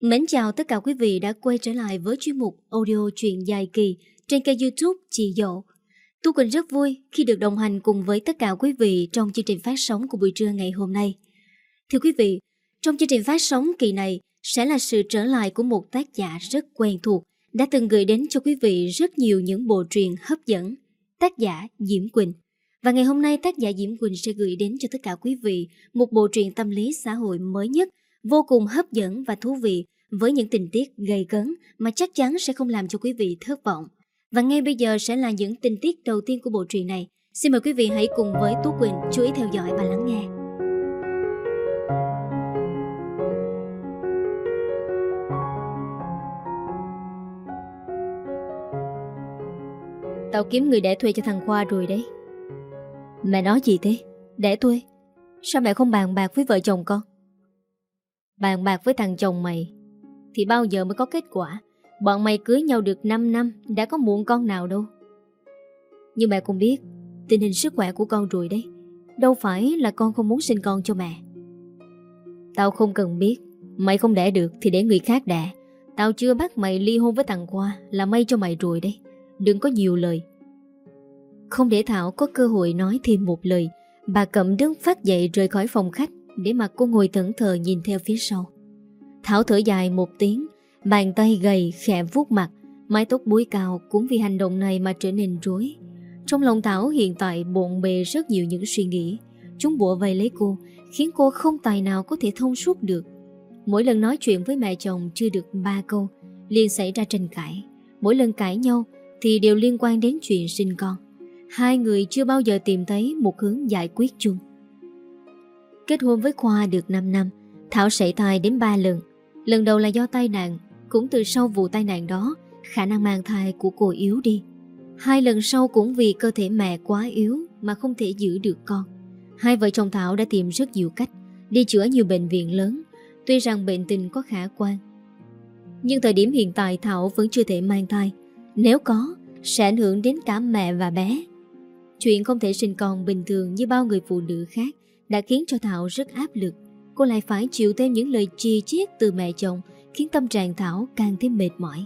Mến chào tất cả quý vị đã quay trở lại với chuyên mục audio truyện dài kỳ trên kênh youtube Chị Dậu. Tu Quỳnh rất vui khi được đồng hành cùng với tất cả quý vị trong chương trình phát sóng của buổi trưa ngày hôm nay. Thưa quý vị, trong chương trình phát sóng kỳ này sẽ là sự trở lại của một tác giả rất quen thuộc đã từng gửi đến cho quý vị rất nhiều những bộ truyện hấp dẫn. Tác giả Diễm Quỳnh. Và ngày hôm nay tác giả Diễm Quỳnh sẽ gửi đến cho tất cả quý vị một bộ truyện tâm lý xã hội mới nhất vô cùng hấp dẫn và thú vị với những tình tiết gây cấn mà chắc chắn sẽ không làm cho quý vị thất vọng. Và ngay bây giờ sẽ là những tình tiết đầu tiên của bộ truyện này. Xin mời quý vị hãy cùng với Tú Quỳnh chú ý theo dõi và lắng nghe. Tao kiếm người để thuê cho thằng Khoa rồi đấy. Mẹ nói gì thế? Để thuê? Sao mẹ không bàn bạc với vợ chồng con? Bàn bạc với thằng chồng mày thì bao giờ mới có kết quả? Bọn mày cưới nhau được 5 năm, Đã có muộn con nào đâu. Nhưng mẹ cũng biết, Tình hình sức khỏe của con rồi đấy. Đâu phải là con không muốn sinh con cho mẹ. Tao không cần biết, Mày không đẻ được thì để người khác đẻ. Tao chưa bắt mày ly hôn với thằng Khoa Là may cho mày rồi đấy. Đừng có nhiều lời. Không để Thảo có cơ hội nói thêm một lời, Bà cẩm đứng phát dậy rời khỏi phòng khách để mà cô ngồi thẫn thờ nhìn theo phía sau. Thảo thở dài một tiếng, bàn tay gầy khẽ vuốt mặt, mái tóc búi cao cũng vì hành động này mà trở nên rối. Trong lòng Thảo hiện tại bộn bề rất nhiều những suy nghĩ. Chúng bùa vây lấy cô, khiến cô không tài nào có thể thông suốt được. Mỗi lần nói chuyện với mẹ chồng chưa được ba câu, liền xảy ra tranh cãi. Mỗi lần cãi nhau thì đều liên quan đến chuyện sinh con. Hai người chưa bao giờ tìm thấy một hướng giải quyết chung. Kết hôn với Khoa được 5 năm Thảo sảy thai đến 3 lần Lần đầu là do tai nạn, Cũng từ sau vụ tai nạn đó, Khả năng mang thai của cô yếu đi. Hai lần sau cũng vì cơ thể mẹ quá yếu Mà không thể giữ được con. Hai vợ chồng Thảo đã tìm rất nhiều cách Đi chữa nhiều bệnh viện lớn, Tuy rằng bệnh tình có khả quan. Nhưng thời điểm hiện tại Thảo vẫn chưa thể mang thai. Nếu có, Sẽ ảnh hưởng đến cả mẹ và bé. Chuyện không thể sinh con bình thường như bao người phụ nữ khác đã khiến cho Thảo rất áp lực. Cô lại phải chịu thêm những lời chi chiết từ mẹ chồng, khiến tâm trạng Thảo càng thêm mệt mỏi.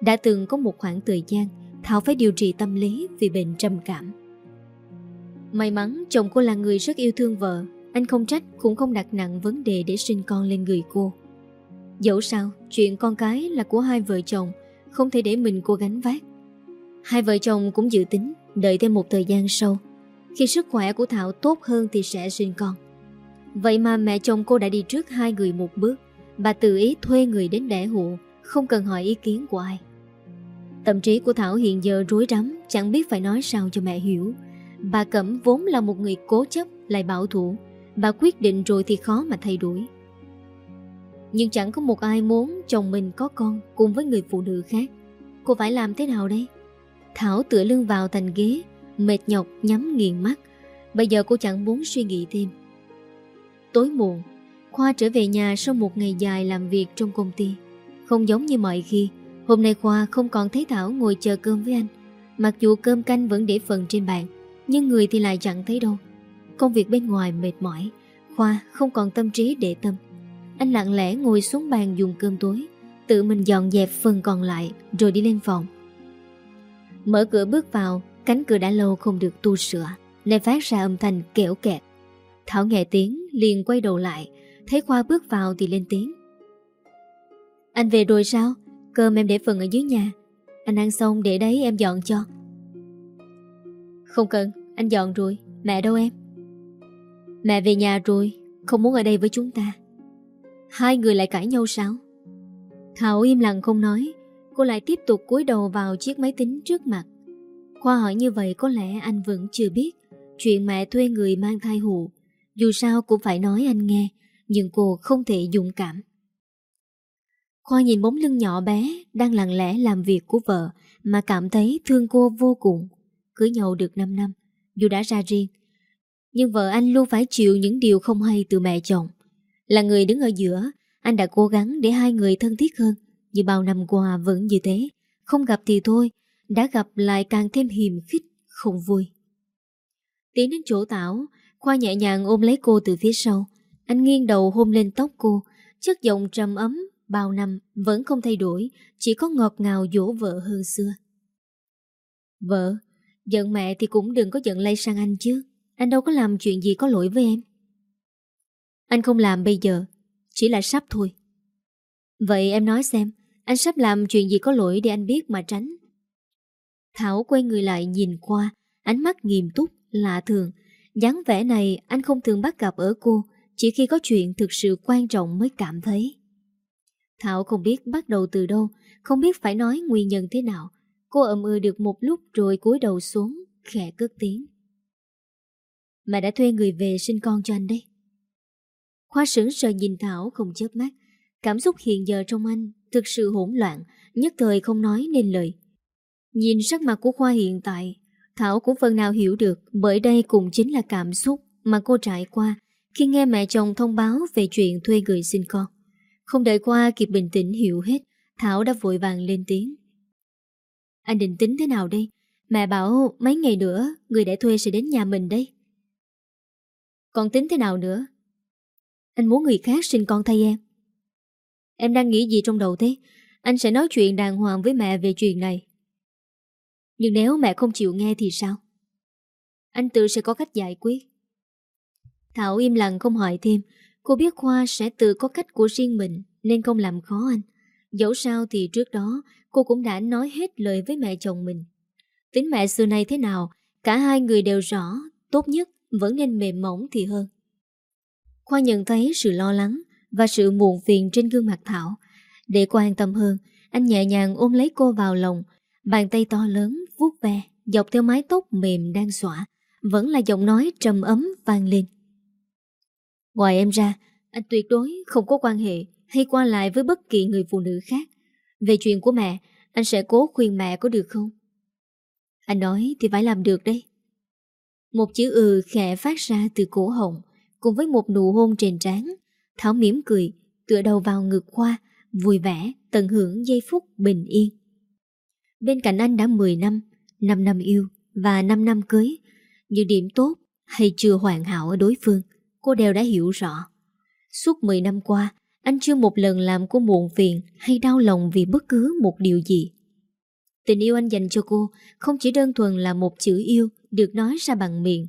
Đã từng có một khoảng thời gian, Thảo phải điều trị tâm lý vì bệnh trầm cảm. May mắn chồng cô là người rất yêu thương vợ, Anh không trách cũng không đặt nặng vấn đề để sinh con lên người cô Dẫu sao, chuyện con cái là của hai vợ chồng, Không thể để mình cô gánh vác Hai vợ chồng cũng dự tính Đợi thêm một thời gian sau, khi sức khỏe của Thảo tốt hơn thì sẽ sinh con Vậy mà mẹ chồng cô đã đi trước hai người một bước. Bà tự ý thuê người đến đẻ hộ, Không cần hỏi ý kiến của ai. Tâm trí của Thảo hiện giờ rối rắm, Chẳng biết phải nói sao cho mẹ hiểu. Bà Cẩm vốn là một người cố chấp, Lại bảo thủ. Bà quyết định rồi thì khó mà thay đổi. Nhưng chẳng có một ai muốn Chồng mình có con cùng với người phụ nữ khác. Cô phải làm thế nào đây? Thảo tựa lưng vào thành ghế, Mệt nhọc nhắm nghiền mắt. Bây giờ cô chẳng muốn suy nghĩ thêm. Tối muộn. Khoa trở về nhà sau một ngày dài làm việc trong công ty. Không giống như mọi khi, Hôm nay Khoa không còn thấy Thảo ngồi chờ cơm với anh. Mặc dù cơm canh vẫn để phần trên bàn, Nhưng người thì lại chẳng thấy đâu. Công việc bên ngoài mệt mỏi, Khoa không còn tâm trí để tâm. Anh lặng lẽ ngồi xuống bàn dùng cơm tối, Tự mình dọn dẹp phần còn lại Rồi đi lên phòng. Mở cửa bước vào, Cánh cửa đã lâu không được tu sửa lại phát ra âm thanh kẻo kẹt. Thảo nghe tiếng, liền quay đầu lại, Thấy Khoa bước vào thì lên tiếng. Anh về rồi sao? Cơm em để phần ở dưới nhà. Anh ăn xong để đấy em dọn cho. Không cần, Anh dọn rồi, Mẹ đâu em? Mẹ về nhà rồi, Không muốn ở đây với chúng ta. Hai người lại cãi nhau sao? Thảo im lặng không nói, Cô lại tiếp tục cúi đầu vào chiếc máy tính trước mặt. Khoa hỏi như vậy có lẽ anh vẫn chưa biết, Chuyện mẹ thuê người mang thai hộ dù sao cũng phải nói anh nghe Nhưng cô không thể dũng cảm. Khoa nhìn bóng lưng nhỏ bé Đang lặng lẽ làm việc của vợ Mà cảm thấy thương cô vô cùng. Cưới nhau được 5 năm Dù đã ra riêng. Nhưng vợ anh luôn phải chịu những điều không hay từ mẹ chồng. Là người đứng ở giữa Anh đã cố gắng để hai người thân thiết hơn. Nhưng bao năm qua vẫn như thế Không gặp thì thôi đã gặp lại càng thêm hiềm khích, không vui. Tiến đến chỗ Tảo, Khoa nhẹ nhàng ôm lấy cô từ phía sau. Anh nghiêng đầu hôn lên tóc cô, chất giọng trầm ấm Bao năm vẫn không thay đổi Chỉ có ngọt ngào dỗ vợ hơn xưa. Vợ Giận mẹ thì cũng đừng có giận lây sang anh chứ. Anh đâu có làm chuyện gì có lỗi với em. Anh không làm bây giờ Chỉ là sắp thôi. Vậy em nói xem Anh sắp làm chuyện gì có lỗi để anh biết mà tránh? Thảo quay người lại nhìn qua Ánh mắt nghiêm túc, lạ thường dáng vẻ này, anh không thường bắt gặp ở cô, Chỉ khi có chuyện thực sự quan trọng mới cảm thấy. Thảo không biết bắt đầu từ đâu, Không biết phải nói nguyên nhân thế nào. Cô ậm ừ được một lúc rồi cúi đầu xuống, Khẽ cất tiếng. Mẹ đã thuê người về sinh con cho anh đấy. Khoa sững sờ nhìn Thảo không chớp mắt. Cảm xúc hiện giờ trong anh Thực sự hỗn loạn, Nhất thời không nói nên lời. Nhìn sắc mặt của Khoa hiện tại Thảo cũng phần nào hiểu được, Bởi đây cũng chính là cảm xúc Mà cô trải qua Khi nghe mẹ chồng thông báo về chuyện thuê người sinh con. Không đợi qua kịp bình tĩnh hiểu hết, Thảo đã vội vàng lên tiếng. Anh định tính thế nào đây? Mẹ bảo mấy ngày nữa Người đã thuê sẽ đến nhà mình đây. Còn tính thế nào nữa? Anh muốn người khác sinh con thay em. Em đang nghĩ gì trong đầu thế? Anh sẽ nói chuyện đàng hoàng với mẹ về chuyện này. Nhưng nếu mẹ không chịu nghe thì sao? Anh tự sẽ có cách giải quyết. Thảo im lặng không hỏi thêm. Cô biết Khoa sẽ tự có cách của riêng mình Nên không làm khó anh. Dẫu sao thì trước đó Cô cũng đã nói hết lời với mẹ chồng mình. Tính mẹ xưa nay thế nào Cả hai người đều rõ Tốt nhất vẫn nên mềm mỏng thì hơn. Khoa nhận thấy sự lo lắng và sự muộn phiền trên gương mặt Thảo. Để quan tâm hơn, anh nhẹ nhàng ôm lấy cô vào lòng, bàn tay to lớn vuốt ve dọc theo mái tóc mềm đang xõa, vẫn là giọng nói trầm ấm vang lên. Ngoài em ra, anh tuyệt đối không có quan hệ hay qua lại với bất kỳ người phụ nữ khác. Về chuyện của mẹ, anh sẽ cố khuyên mẹ có được không? Anh nói thì phải làm được đấy. Một chữ ừ khẽ phát ra từ cổ họng, cùng với một nụ hôn trên trán Thảo mỉm cười, tựa đầu vào ngực Khoa, vui vẻ, tận hưởng giây phút bình yên. Bên cạnh anh đã 10 năm, 5 năm yêu và 5 năm cưới. Những điểm tốt hay chưa hoàn hảo ở đối phương, cô đều đã hiểu rõ. Suốt 10 năm qua, anh chưa một lần làm cô muộn phiền hay đau lòng vì bất cứ một điều gì. Tình yêu anh dành cho cô không chỉ đơn thuần là một chữ yêu được nói ra bằng miệng.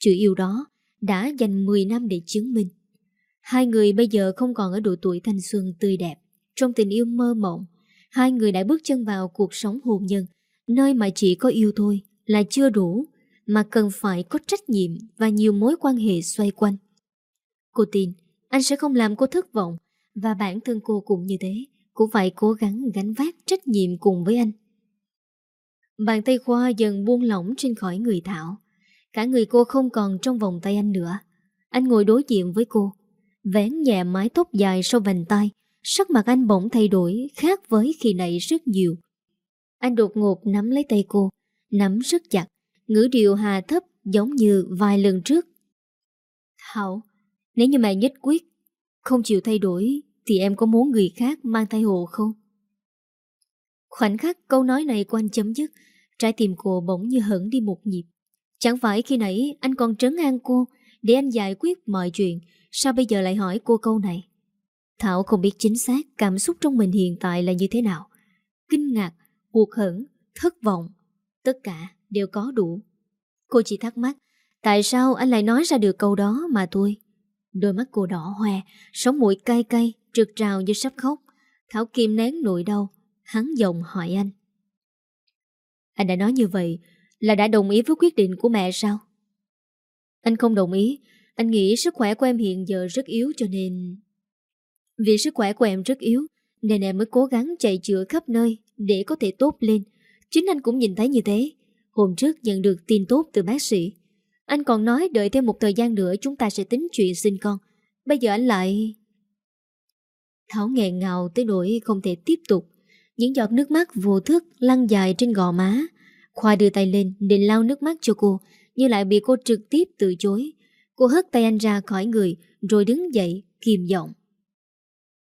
Chữ yêu đó đã dành 10 năm để chứng minh. Hai người bây giờ không còn ở độ tuổi thanh xuân tươi đẹp. Trong tình yêu mơ mộng, hai người đã bước chân vào cuộc sống hôn nhân, nơi mà chỉ có yêu thôi là chưa đủ, mà cần phải có trách nhiệm và nhiều mối quan hệ xoay quanh. Cô tin anh sẽ không làm cô thất vọng và bản thân cô cũng như thế, cũng phải cố gắng gánh vác trách nhiệm cùng với anh. Bàn tay Khoa dần buông lỏng trên khỏi người Thảo. Cả người cô không còn trong vòng tay anh nữa. Anh ngồi đối diện với cô, vén nhẹ mái tóc dài sau vành tay, sắc mặt anh bỗng thay đổi khác với khi nãy rất nhiều. Anh đột ngột nắm lấy tay cô, nắm rất chặt, ngữ điệu hà thấp giống như vài lần trước. Thảo, nếu như mẹ nhất quyết, không chịu thay đổi, thì em có muốn người khác mang thai hộ không? Khoảnh khắc câu nói này của anh chấm dứt, trái tim cô bỗng như hững đi một nhịp. Chẳng phải khi nãy anh còn trấn an cô để anh giải quyết mọi chuyện, Sao bây giờ lại hỏi cô câu này Thảo không biết chính xác cảm xúc trong mình hiện tại là như thế nào. Kinh ngạc, buộc hẳn, thất vọng Tất cả đều có đủ. Cô chỉ thắc mắc Tại sao anh lại nói ra được câu đó mà tôi. Đôi mắt cô đỏ hoe Sống mũi cay cay Trượt trào như sắp khóc. Thảo kìm nén nỗi đau Hắn giọng hỏi anh. Anh đã nói như vậy Là đã đồng ý với quyết định của mẹ sao? Anh không đồng ý anh nghĩ sức khỏe của em hiện giờ rất yếu cho nên... Vì sức khỏe của em rất yếu, Nên em mới cố gắng chạy chữa khắp nơi Để có thể tốt lên. Chính anh cũng nhìn thấy như thế. Hôm trước nhận được tin tốt từ bác sĩ. Anh còn nói đợi thêm một thời gian nữa Chúng ta sẽ tính chuyện sinh con. Bây giờ anh lại... Thảo nghẹn ngào tới nỗi không thể tiếp tục. Những giọt nước mắt vô thức lăn dài trên gò má. Khoa đưa tay lên để lau nước mắt cho cô, Nhưng lại bị cô trực tiếp từ chối. Cô hất tay anh ra khỏi người, Rồi đứng dậy, kìm giọng.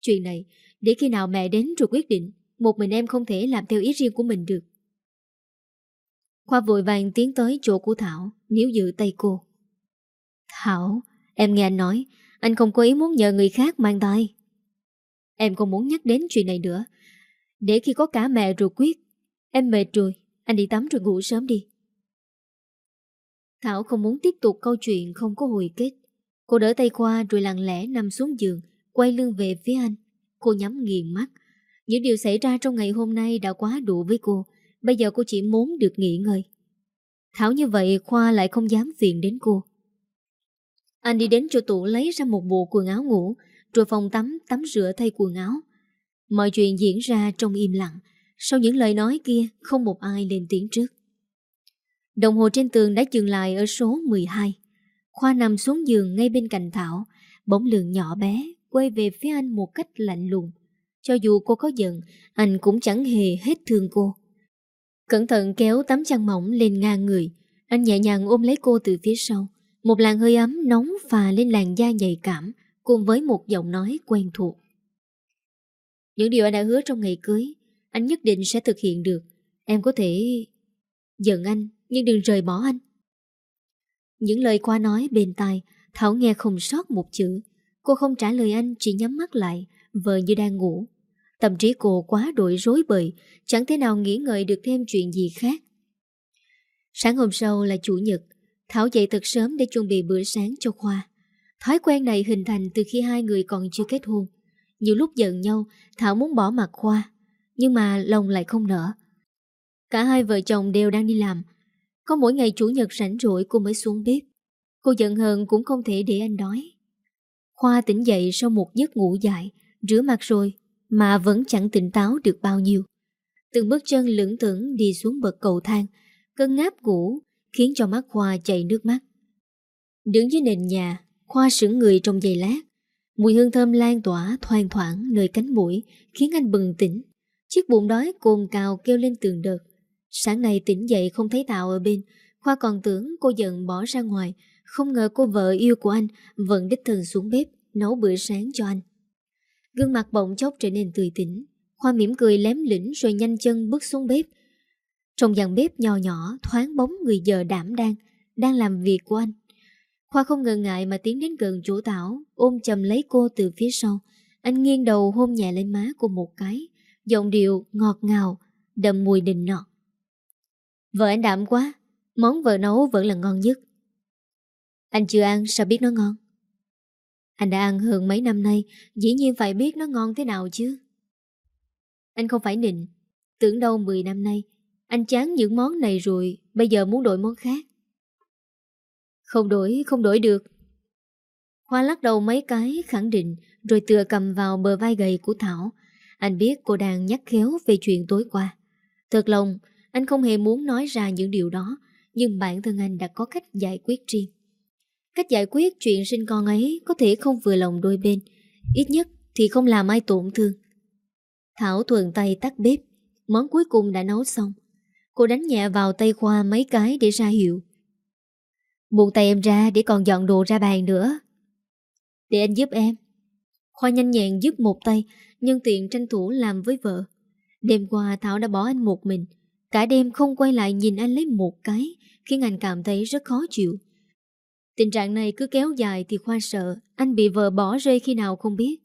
Chuyện này Để khi nào mẹ đến rồi quyết định Một mình em không thể làm theo ý riêng của mình được Khoa vội vàng tiến tới chỗ của Thảo Níu giữ tay cô Thảo Em nghe anh nói Anh không có ý muốn nhờ người khác mang tay Em không muốn nhắc đến chuyện này nữa. Để khi có cả mẹ rồi quyết. Em mệt rồi, anh đi tắm rồi ngủ sớm đi. Thảo không muốn tiếp tục câu chuyện không có hồi kết. Cô đỡ tay Khoa rồi lặng lẽ nằm xuống giường, quay lưng về phía anh. Cô nhắm nghiền mắt. Những điều xảy ra trong ngày hôm nay đã quá đủ với cô. Bây giờ cô chỉ muốn được nghỉ ngơi. Thảo như vậy Khoa lại không dám phiền đến cô. Anh đi đến chỗ tủ lấy ra một bộ quần áo ngủ, rồi phòng tắm tắm rửa thay quần áo. Mọi chuyện diễn ra trong im lặng. Sau những lời nói kia, không một ai lên tiếng trước. Đồng hồ trên tường đã dừng lại ở số 12. Khoa nằm xuống giường ngay bên cạnh Thảo, bóng lường nhỏ bé, quay về phía anh một cách lạnh lùng. Cho dù cô có giận, anh cũng chẳng hề hết thương cô. Cẩn thận kéo tấm chăn mỏng lên ngang người, anh nhẹ nhàng ôm lấy cô từ phía sau. Một làn hơi ấm nóng phà lên làn da nhạy cảm, cùng với một giọng nói quen thuộc. Những điều anh đã hứa trong ngày cưới, anh nhất định sẽ thực hiện được. Em có thể giận anh, nhưng đừng rời bỏ anh. Những lời qua nói bên tai, Thảo nghe không sót một chữ. Cô không trả lời anh, chỉ nhắm mắt lại, vờ như đang ngủ. Tâm trí cô quá đổi rối bời, chẳng thể nào nghĩ ngợi được thêm chuyện gì khác. Sáng hôm sau là Chủ nhật, Thảo dậy thật sớm để chuẩn bị bữa sáng cho Khoa. Thói quen này hình thành từ khi hai người còn chưa kết hôn. Nhiều lúc giận nhau, Thảo muốn bỏ mặt Khoa, nhưng mà lòng lại không nở. Cả hai vợ chồng đều đang đi làm. Có mỗi ngày chủ nhật rảnh rỗi cô mới xuống bếp. Cô giận hờn cũng không thể để anh đói. Khoa tỉnh dậy sau một giấc ngủ dài, rửa mặt rồi, mà vẫn chẳng tỉnh táo được bao nhiêu. Từng bước chân lưỡng tưởng đi xuống bậc cầu thang, cơn ngáp ngủ khiến cho mắt Khoa chảy nước mắt. Đứng dưới nền nhà, Khoa sững người trong giây lát. Mùi hương thơm lan tỏa thoang thoảng nơi cánh mũi khiến anh bừng tỉnh. Chiếc bụng đói cồn cào kêu lên tường đợt. Sáng nay tỉnh dậy không thấy Tạo ở bên, Khoa còn tưởng cô giận bỏ ra ngoài, không ngờ cô vợ yêu của anh vẫn đích thân xuống bếp nấu bữa sáng cho anh. Gương mặt bỗng chốc trở nên tươi tỉnh, Khoa mỉm cười lém lĩnh rồi nhanh chân bước xuống bếp. Trong dàn bếp nhỏ nhỏ thoáng bóng người vợ đảm đang, đang làm việc của anh. Khoa không ngờ ngại mà tiến đến gần chỗ Tảo, ôm chầm lấy cô từ phía sau. Anh nghiêng đầu hôn nhẹ lên má cô một cái, giọng điệu ngọt ngào, đậm mùi đình nọt. Vợ anh đảm quá, món vợ nấu vẫn là ngon nhất. Anh chưa ăn sao biết nó ngon? Anh đã ăn hơn mấy năm nay, dĩ nhiên phải biết nó ngon thế nào chứ. Anh không phải nịnh, tưởng đâu 10 năm nay, anh chán những món này rồi, bây giờ muốn đổi món khác. Không đổi, không đổi được. Hoa lắc đầu mấy cái khẳng định rồi tựa cầm vào bờ vai gầy của Thảo. Anh biết cô đang nhắc khéo về chuyện tối qua. Thật lòng, anh không hề muốn nói ra những điều đó, nhưng bản thân anh đã có cách giải quyết riêng. Cách giải quyết chuyện sinh con ấy có thể không vừa lòng đôi bên, ít nhất thì không làm ai tổn thương. Thảo thuần tay tắt bếp, món cuối cùng đã nấu xong. Cô đánh nhẹ vào tay Khoa mấy cái để ra hiệu. Buông tay em ra để còn dọn đồ ra bàn nữa. Để anh giúp em. Khoa nhanh nhẹn giúp một tay, nhân tiện tranh thủ làm với vợ. Đêm qua Thảo đã bỏ anh một mình. Cả đêm không quay lại nhìn anh lấy một cái, khiến anh cảm thấy rất khó chịu. Tình trạng này cứ kéo dài thì Khoa sợ anh bị vợ bỏ rơi khi nào không biết.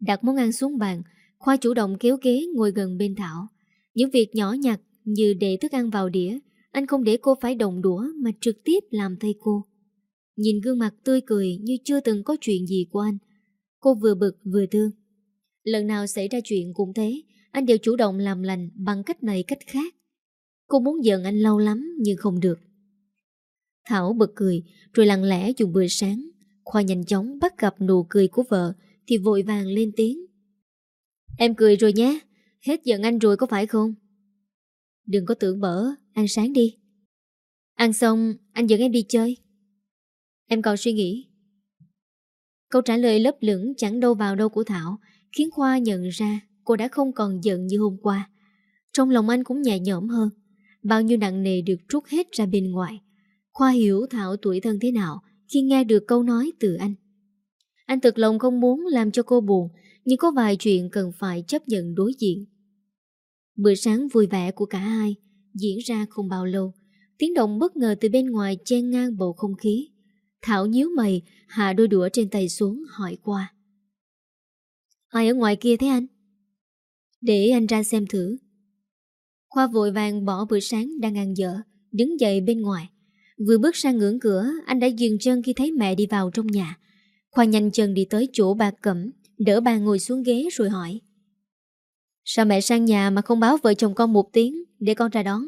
Đặt món ăn xuống bàn, Khoa chủ động kéo ghế ngồi gần bên Thảo. Những việc nhỏ nhặt như để thức ăn vào đĩa, anh không để cô phải đồng đũa mà trực tiếp làm thay cô. Nhìn gương mặt tươi cười như chưa từng có chuyện gì của anh. Cô vừa bực vừa thương. Lần nào xảy ra chuyện cũng thế, anh đều chủ động làm lành bằng cách này cách khác. Cô muốn giận anh lâu lắm nhưng không được. Thảo bật cười rồi lặng lẽ dùng bữa sáng. Khoa nhanh chóng bắt gặp nụ cười của vợ thì vội vàng lên tiếng. Em cười rồi nhé, hết giận anh rồi có phải không? Đừng có tưởng bở, ăn sáng đi. Ăn xong, anh dẫn em đi chơi. Em còn suy nghĩ. Câu trả lời lấp lửng chẳng đâu vào đâu của Thảo khiến Khoa nhận ra cô đã không còn giận như hôm qua. Trong lòng anh cũng nhẹ nhõm hơn. Bao nhiêu nặng nề được trút hết ra bên ngoài. Khoa hiểu Thảo tuổi thân thế nào khi nghe được câu nói từ anh. Anh thực lòng không muốn làm cho cô buồn, nhưng có vài chuyện cần phải chấp nhận đối diện. Bữa sáng vui vẻ của cả hai diễn ra không bao lâu. Tiếng động bất ngờ từ bên ngoài chen ngang bầu không khí. Thảo nhíu mày, hạ đôi đũa trên tay xuống hỏi qua. Ai ở ngoài kia thế anh? Để anh ra xem thử. Khoa vội vàng bỏ bữa sáng đang ăn dở, đứng dậy bên ngoài. Vừa bước sang ngưỡng cửa, anh đã dừng chân khi thấy mẹ đi vào trong nhà. Khoa nhanh chân đi tới chỗ bà Cẩm, đỡ bà ngồi xuống ghế rồi hỏi. Sao mẹ sang nhà mà không báo vợ chồng con một tiếng để con ra đón?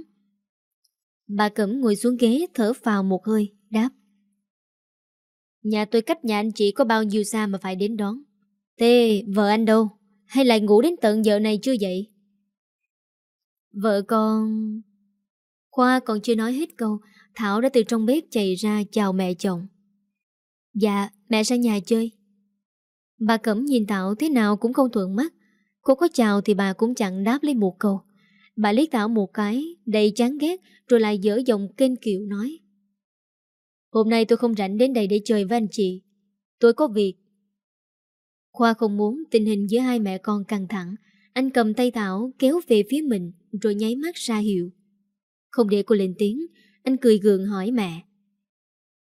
Bà Cẩm ngồi xuống ghế thở vào một hơi, đáp. Nhà tôi cách nhà anh chị có bao nhiêu xa mà phải đến đón. Thế vợ anh đâu? Hay lại ngủ đến tận giờ này chưa dậy? Vợ con... Khoa còn chưa nói hết câu, Thảo đã từ trong bếp chạy ra chào mẹ chồng. Dạ, mẹ sang nhà chơi. Bà Cẩm nhìn Thảo thế nào cũng không thuận mắt. Cô có chào thì bà cũng chẳng đáp lấy một câu. Bà liếc Thảo một cái, đầy chán ghét, rồi lại dở giọng kênh kiệu nói. Hôm nay tôi không rảnh đến đây để chơi với anh chị. Tôi có việc. Khoa không muốn tình hình giữa hai mẹ con căng thẳng. Anh cầm tay Thảo kéo về phía mình rồi nháy mắt ra hiệu. Không để cô lên tiếng, anh cười gượng hỏi mẹ.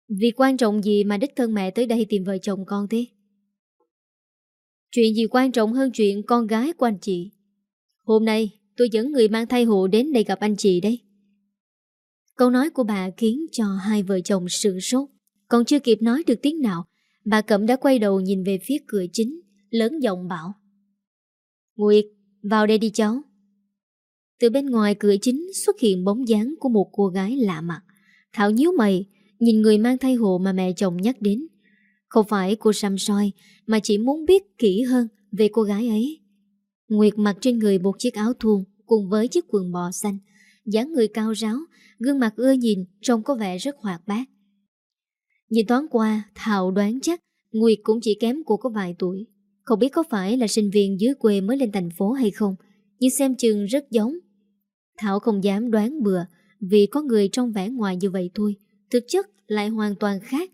Vì quan trọng gì mà đích thân mẹ tới đây tìm vợ chồng con thế? Chuyện gì quan trọng hơn chuyện con gái của anh chị? Hôm nay tôi dẫn người mang thai hộ đến đây gặp anh chị đấy. Câu nói của bà khiến cho hai vợ chồng sửng sốt. Còn chưa kịp nói được tiếng nào, bà Cẩm đã quay đầu nhìn về phía cửa chính, lớn giọng bảo. Nguyệt, vào đây đi cháu. Từ bên ngoài cửa chính xuất hiện bóng dáng của một cô gái lạ mặt. Thảo nhíu mày, nhìn người mang thai hộ mà mẹ chồng nhắc đến. Không phải cô xăm soi, mà chỉ muốn biết kỹ hơn về cô gái ấy. Nguyệt mặc trên người một chiếc áo thun cùng với chiếc quần bò xanh, dáng người cao ráo, gương mặt ưa nhìn, trông có vẻ rất hoạt bát. Nhìn toán qua, Thảo đoán chắc Nguyệt cũng chỉ kém cô có vài tuổi. Không biết có phải là sinh viên dưới quê mới lên thành phố hay không, nhưng xem chừng rất giống. Thảo không dám đoán bừa vì có người trong vẻ ngoài như vậy thôi, thực chất lại hoàn toàn khác.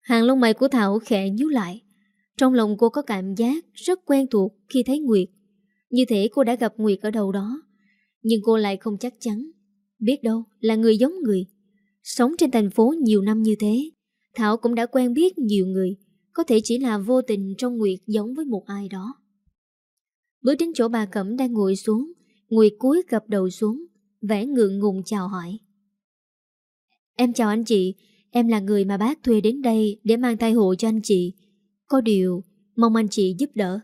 Hàng lông mày của Thảo khẽ nhíu lại. Trong lòng cô có cảm giác rất quen thuộc khi thấy Nguyệt. Như thể cô đã gặp Nguyệt ở đâu đó. Nhưng cô lại không chắc chắn. Biết đâu là người giống người. Sống trên thành phố nhiều năm như thế, Thảo cũng đã quen biết nhiều người. Có thể chỉ là vô tình trong Nguyệt giống với một ai đó. Bước đến chỗ bà Cẩm đang ngồi xuống, Nguyệt cúi gập đầu xuống, vẻ ngượng ngùng chào hỏi. Em chào anh chị, em là người mà bác thuê đến đây để mang thai hộ cho anh chị. Có điều, mong anh chị giúp đỡ.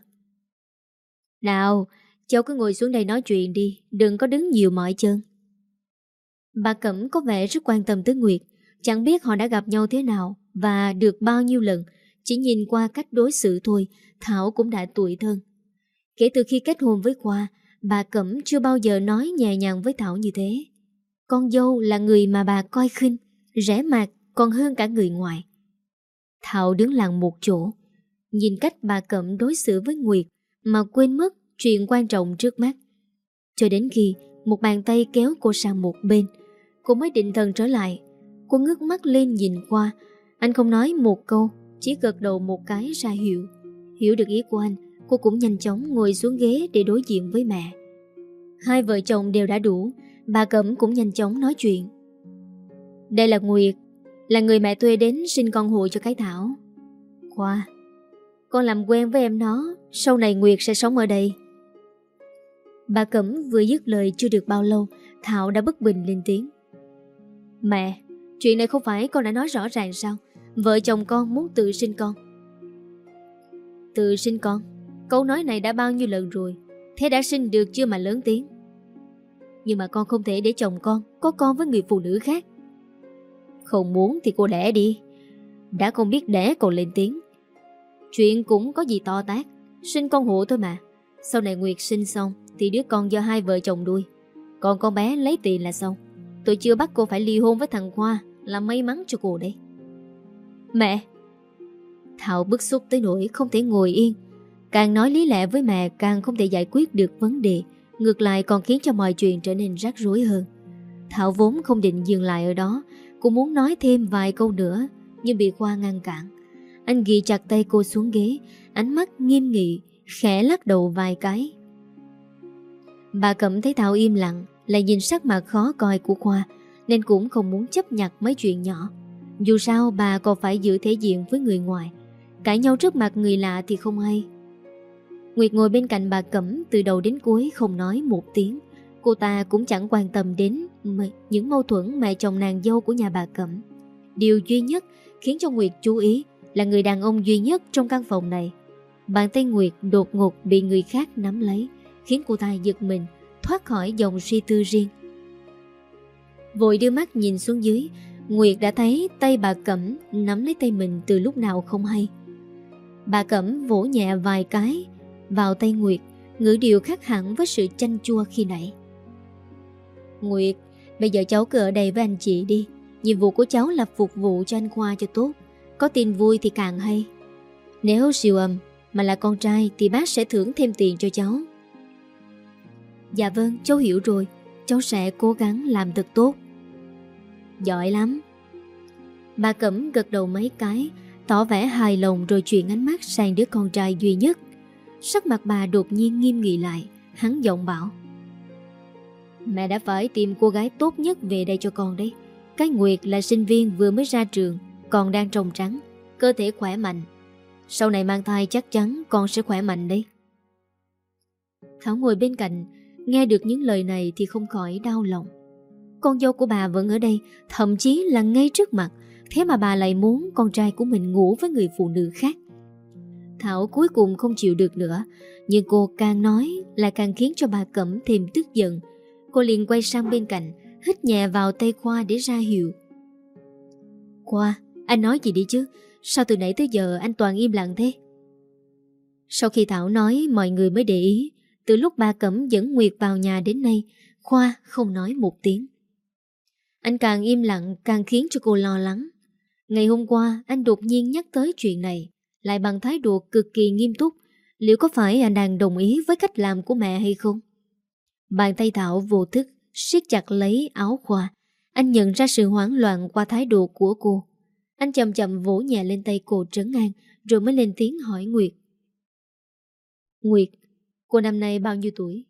Nào, cháu cứ ngồi xuống đây nói chuyện đi, đừng có đứng nhiều mỏi chân. Bà Cẩm có vẻ rất quan tâm tới Nguyệt, chẳng biết họ đã gặp nhau thế nào và được bao nhiêu lần, chỉ nhìn qua cách đối xử thôi, Thảo cũng đã tuổi thân. Kể từ khi kết hôn với Khoa, bà Cẩm chưa bao giờ nói nhẹ nhàng với Thảo như thế. Con dâu là người mà bà coi khinh, rẻ mạt còn hơn cả người ngoài. Thảo đứng lặng một chỗ, nhìn cách bà Cẩm đối xử với Nguyệt mà quên mất chuyện quan trọng trước mắt. Cho đến khi một bàn tay kéo cô sang một bên, cô mới định thần trở lại. Cô ngước mắt lên nhìn qua, anh không nói một câu, chỉ gật đầu một cái ra hiệu. Hiểu được ý của anh, cô cũng nhanh chóng ngồi xuống ghế để đối diện với mẹ. Hai vợ chồng đều đã đủ, bà Cẩm cũng nhanh chóng nói chuyện. Đây là Nguyệt, là người mẹ thuê đến sinh con hộ cho cái Thảo. Khoa, con làm quen với em nó, sau này Nguyệt sẽ sống ở đây. Bà Cẩm vừa dứt lời chưa được bao lâu, Thảo đã bất bình lên tiếng. Mẹ, chuyện này không phải con đã nói rõ ràng sao? Vợ chồng con muốn tự sinh con. Tự sinh con? Câu nói này đã bao nhiêu lần rồi, Thế đã sinh được chưa mà lớn tiếng? Nhưng mà con không thể để chồng con Có con với người phụ nữ khác. Không muốn thì cô đẻ đi. Đã không biết đẻ còn lên tiếng. Chuyện cũng có gì to tác Sinh con hộ thôi mà. Sau này Nguyệt sinh xong Thì đứa con do hai vợ chồng nuôi. Còn con bé lấy tiền là xong. Tôi chưa bắt cô phải ly hôn với thằng Khoa Là may mắn cho cô đấy. Mẹ! Thảo bức xúc tới nỗi không thể ngồi yên. Càng nói lý lẽ với mẹ, càng không thể giải quyết được vấn đề. Ngược lại còn khiến cho mọi chuyện trở nên rắc rối hơn. Thảo vốn không định dừng lại ở đó, cũng muốn nói thêm vài câu nữa, Nhưng bị Khoa ngăn cản. Anh ghi chặt tay cô xuống ghế, Ánh mắt nghiêm nghị, Khẽ lắc đầu vài cái. Bà Cẩm thấy Thảo im lặng, Lại nhìn sắc mặt khó coi của Khoa, Nên cũng không muốn chấp nhặt mấy chuyện nhỏ. Dù sao bà còn phải giữ thể diện với người ngoài. Cãi nhau trước mặt người lạ thì không hay. Nguyệt ngồi bên cạnh bà Cẩm từ đầu đến cuối không nói một tiếng. Cô ta cũng chẳng quan tâm đến những mâu thuẫn mẹ chồng nàng dâu của nhà bà Cẩm. Điều duy nhất khiến cho Nguyệt chú ý là người đàn ông duy nhất trong căn phòng này. Bàn tay Nguyệt đột ngột bị người khác nắm lấy, Khiến cô ta giật mình, Thoát khỏi dòng suy tư riêng. Vội đưa mắt nhìn xuống dưới, Nguyệt đã thấy tay bà Cẩm nắm lấy tay mình từ lúc nào không hay. Bà Cẩm vỗ nhẹ vài cái vào tay Nguyệt, ngữ điệu khác hẳn với sự chanh chua khi nãy. Nguyệt, bây giờ cháu cứ ở đây với anh chị đi. Nhiệm vụ của cháu là phục vụ cho anh Khoa cho tốt. Có tin vui thì càng hay. Nếu siêu âm mà là con trai thì bác sẽ thưởng thêm tiền cho cháu. Dạ vâng, cháu hiểu rồi. Cháu sẽ cố gắng làm thật tốt. Giỏi lắm Bà Cẩm gật đầu mấy cái Tỏ vẻ hài lòng rồi chuyển ánh mắt sang đứa con trai duy nhất Sắc mặt bà đột nhiên nghiêm nghị lại, Hắn giọng bảo. Mẹ đã phải tìm cô gái tốt nhất về đây cho con đấy. Cái Nguyệt là sinh viên vừa mới ra trường, Còn đang trồng trắng, Cơ thể khỏe mạnh. Sau này mang thai chắc chắn con sẽ khỏe mạnh đấy. Thảo ngồi bên cạnh, Nghe được những lời này thì không khỏi đau lòng. Con dâu của bà vẫn ở đây, Thậm chí là ngay trước mặt. Thế mà bà lại muốn con trai của mình ngủ với người phụ nữ khác. Thảo cuối cùng không chịu được nữa. Nhưng cô càng nói Lại càng khiến cho bà Cẩm thêm tức giận. Cô liền quay sang bên cạnh Hít nhẹ vào tay Khoa để ra hiệu. Khoa Anh nói gì đi chứ? Sao từ nãy tới giờ anh toàn im lặng thế? Sau khi Thảo nói Mọi người mới để ý. Từ lúc bà Cẩm dẫn Nguyệt vào nhà đến nay Khoa không nói một tiếng. Anh càng im lặng càng khiến cho cô lo lắng. Ngày hôm qua anh đột nhiên nhắc tới chuyện này, lại bằng thái độ cực kỳ nghiêm túc. Liệu có phải anh đang đồng ý với cách làm của mẹ hay không? Bàn tay Thảo vô thức, siết chặt lấy áo khoa. Anh nhận ra sự hoảng loạn qua thái độ của cô. Anh chậm chậm vỗ nhẹ lên tay cô trấn an, rồi mới lên tiếng hỏi Nguyệt. Nguyệt, cô năm nay bao nhiêu tuổi?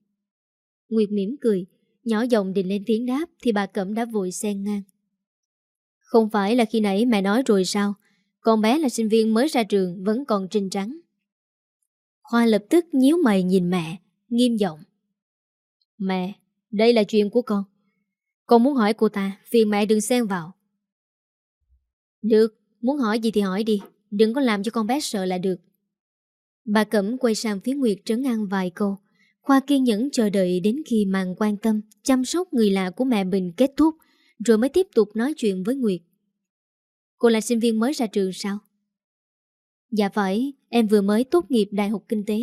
Nguyệt mỉm cười, Nhỏ giọng định lên tiếng đáp Thì bà Cẩm đã vội xen ngang Không phải là khi nãy mẹ nói rồi sao con bé là sinh viên mới ra trường Vẫn còn trinh trắng. Khoa lập tức nhíu mày nhìn mẹ Nghiêm giọng. Mẹ, đây là chuyện của con. Con muốn hỏi cô ta Phiền mẹ đừng xen vào. Được, muốn hỏi gì thì hỏi đi Đừng có làm cho con bé sợ là được. Bà Cẩm quay sang phía Nguyệt trấn an vài câu Khoa kiên nhẫn chờ đợi đến khi màn quan tâm, chăm sóc người lạ của mẹ mình kết thúc, rồi mới tiếp tục nói chuyện với Nguyệt. Cô là sinh viên mới ra trường sao? Dạ phải, em vừa mới tốt nghiệp Đại học Kinh tế.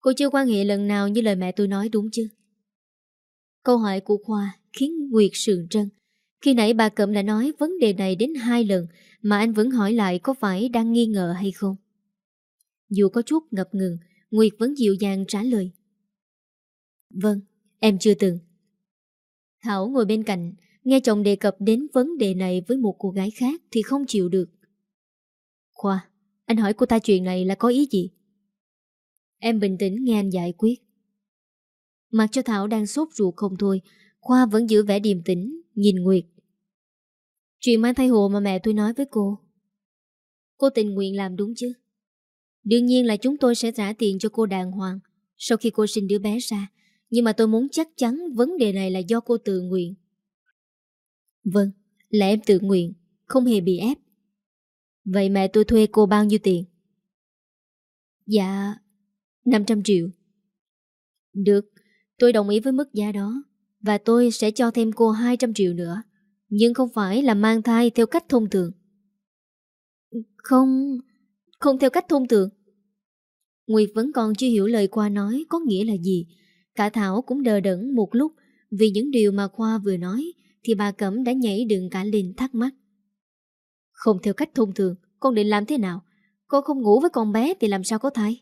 Cô chưa quan hệ lần nào như lời mẹ tôi nói đúng chứ? Câu hỏi của Khoa khiến Nguyệt sườn trân. Khi nãy bà Cẩm đã nói vấn đề này đến hai lần mà anh vẫn hỏi lại có phải đang nghi ngờ hay không. Dù có chút ngập ngừng, Nguyệt vẫn dịu dàng trả lời. Vâng, em chưa từng. Thảo ngồi bên cạnh, nghe chồng đề cập đến vấn đề này với một cô gái khác thì không chịu được. Khoa, anh hỏi cô ta chuyện này là có ý gì? Em bình tĩnh nghe anh giải quyết. Mặc cho Thảo đang sốt ruột không thôi, Khoa vẫn giữ vẻ điềm tĩnh, nhìn Nguyệt. Chuyện mang thai hộ mà mẹ tôi nói với cô. Cô tình nguyện làm đúng chứ? Đương nhiên là chúng tôi sẽ trả tiền cho cô đàng hoàng Sau khi cô sinh đứa bé ra Nhưng mà tôi muốn chắc chắn vấn đề này là do cô tự nguyện Vâng, là em tự nguyện Không hề bị ép Vậy mẹ tôi thuê cô bao nhiêu tiền? Dạ 500 triệu Được Tôi đồng ý với mức giá đó Và tôi sẽ cho thêm cô 200 triệu nữa Nhưng không phải là mang thai theo cách thông thường Không không theo cách thông thường. Nguyệt vẫn còn chưa hiểu lời Khoa nói có nghĩa là gì. Cả Thảo cũng đờ đẫn một lúc vì những điều mà Khoa vừa nói thì bà Cẩm đã nhảy đường cả lên thắc mắc. Không theo cách thông thường, con định làm thế nào? Con không ngủ với con bé thì làm sao có thai?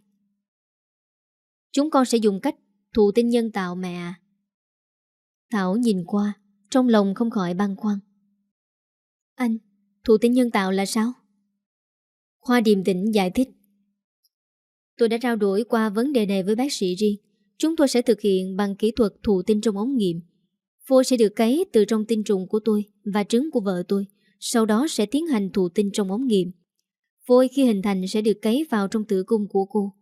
Chúng con sẽ dùng cách thụ tinh nhân tạo mẹ à. Thảo nhìn qua, trong lòng không khỏi băng khoăn. Anh, thụ tinh nhân tạo là sao? khoa điềm tĩnh giải thích. Tôi đã trao đổi qua vấn đề này với bác sĩ riêng. Chúng tôi sẽ thực hiện bằng kỹ thuật thụ tinh trong ống nghiệm. Phôi sẽ được cấy từ trong tinh trùng của tôi và trứng của vợ tôi. Sau đó sẽ tiến hành thụ tinh trong ống nghiệm. Phôi khi hình thành sẽ được cấy vào trong tử cung của cô.